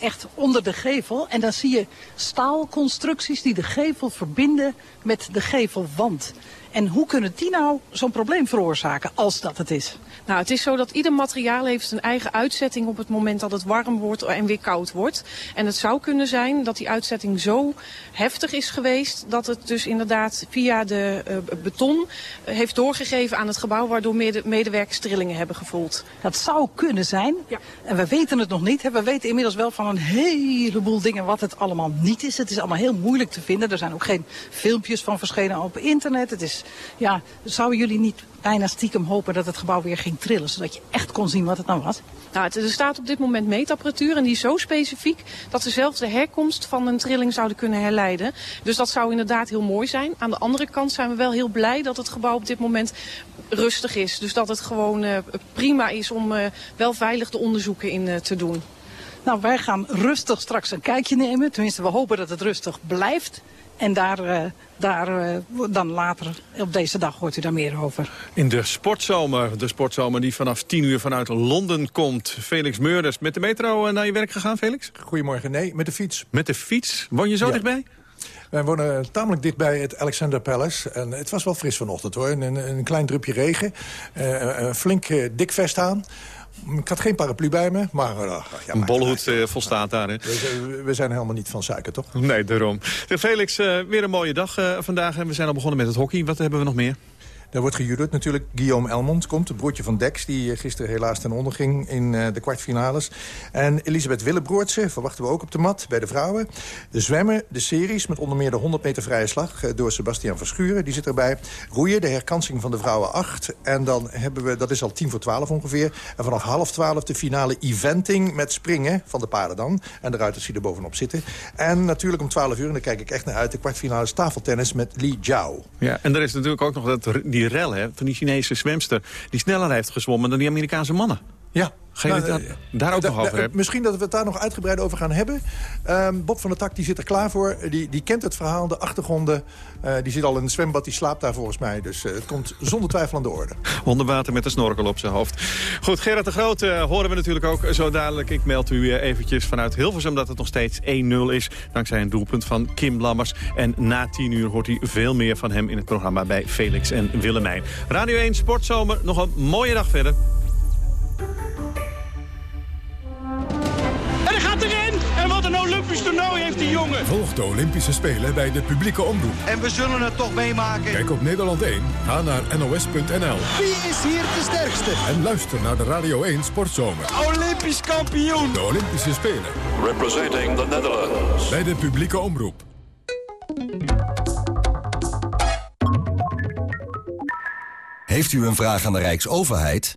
echt onder de gevel. En dan zie je staalconstructies die de gevel verbinden met de gevelwand. En hoe kunnen die nou zo'n probleem veroorzaken als dat het is? Nou, het is zo dat ieder materiaal heeft een eigen uitzetting op het moment dat het warm wordt en weer koud wordt. En het zou kunnen zijn dat die uitzetting zo heftig is geweest dat het dus inderdaad via de uh, beton heeft doorgegeven aan het gebouw waardoor mede medewerkers trillingen hebben gevoeld. Dat zou kunnen zijn. Ja. En we weten het nog niet. We weten inmiddels wel van een heleboel dingen wat het allemaal niet is. Het is allemaal heel moeilijk te vinden. Er zijn ook geen filmpjes van verschenen op internet. Het is, ja, zouden jullie niet bijna stiekem hopen dat het gebouw weer ging trillen. Zodat je echt kon zien wat het nou was. Nou, er staat op dit moment meetapparatuur en die is zo specifiek dat ze zelfs de herkomst van een trilling zouden kunnen herleiden. Dus dat zou inderdaad heel mooi zijn. Aan de andere kant zijn we wel heel blij dat het gebouw op dit moment rustig is. Dus dat het gewoon uh, prima is om uh, wel veilig de onderzoeken in uh, te doen. Nou, wij gaan rustig straks een kijkje nemen. Tenminste, we hopen dat het rustig blijft. En daar, uh, daar uh, dan later op deze dag hoort u daar meer over. In de sportzomer, de sportzomer die vanaf 10 uur vanuit Londen komt. Felix Meurders, met de metro naar je werk gegaan, Felix? Goedemorgen, nee, met de fiets. Met de fiets? Woon je zo ja. dichtbij? Wij wonen tamelijk dichtbij het Alexander Palace. En het was wel fris vanochtend hoor. Een, een klein drupje regen. Uh, een flink dik vest aan. Ik had geen paraplu bij me, maar... Uh, ja, een bolhoed uh, volstaat daar, hè? We, we, zijn helemaal niet van suiker, toch? Nee, daarom. Felix, uh, weer een mooie dag vandaag. En we zijn al begonnen met het hockey. Wat hebben we nog meer? Er wordt gejudeld natuurlijk. Guillaume Elmond komt, het broertje van Dex... die gisteren helaas ten onder ging in uh, de kwartfinales. En Elisabeth Willebroortse verwachten we ook op de mat bij de vrouwen. De zwemmen, de series met onder meer de 100 meter vrije slag... Uh, door Sebastian Verschuren, die zit erbij. Roeien, de herkansing van de vrouwen 8. En dan hebben we, dat is al 10 voor 12 ongeveer... en vanaf half 12 de finale eventing met springen van de paarden dan. En de ruiters die er bovenop zitten. En natuurlijk om 12 uur, en daar kijk ik echt naar uit... de kwartfinale tafeltennis met Li Jiao. Ja, en er is natuurlijk ook nog dat, rel hè, van die Chinese zwemster... die sneller heeft gezwommen dan die Amerikaanse mannen. Ja, nou, daar ook nog over hebben? Misschien dat we het daar nog uitgebreid over gaan hebben. Um, Bob van der Tak die zit er klaar voor. Die, die kent het verhaal, de achtergronden. Uh, die zit al in het zwembad, die slaapt daar volgens mij. Dus uh, het komt zonder twijfel aan de orde. Onder water met een snorkel op zijn hoofd. Goed, Gerard de Groot uh, horen we natuurlijk ook zo dadelijk. Ik meld u eventjes vanuit Hilversum dat het nog steeds 1-0 is. Dankzij een doelpunt van Kim Lammers. En na 10 uur hoort u veel meer van hem in het programma bij Felix en Willemijn. Radio 1 Sportzomer, nog een mooie dag verder. Een Olympisch toernooi heeft die jongen. Volg de Olympische Spelen bij de publieke omroep. En we zullen het toch meemaken. Kijk op Nederland 1, ga naar nos.nl. Wie is hier de sterkste? En luister naar de Radio 1 Sportzomer. Olympisch kampioen. De Olympische Spelen. Representing the Netherlands. Bij de publieke omroep. Heeft u een vraag aan de Rijksoverheid?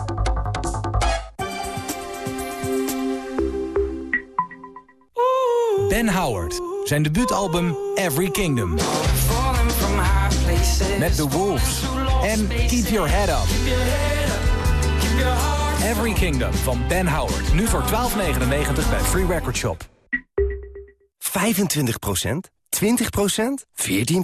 Ben Howard. Zijn debuutalbum Every Kingdom. Met The Wolves. En Keep Your Head Up. Every Kingdom van Ben Howard. Nu voor 12,99 bij Free Record Shop. 25% 20% 14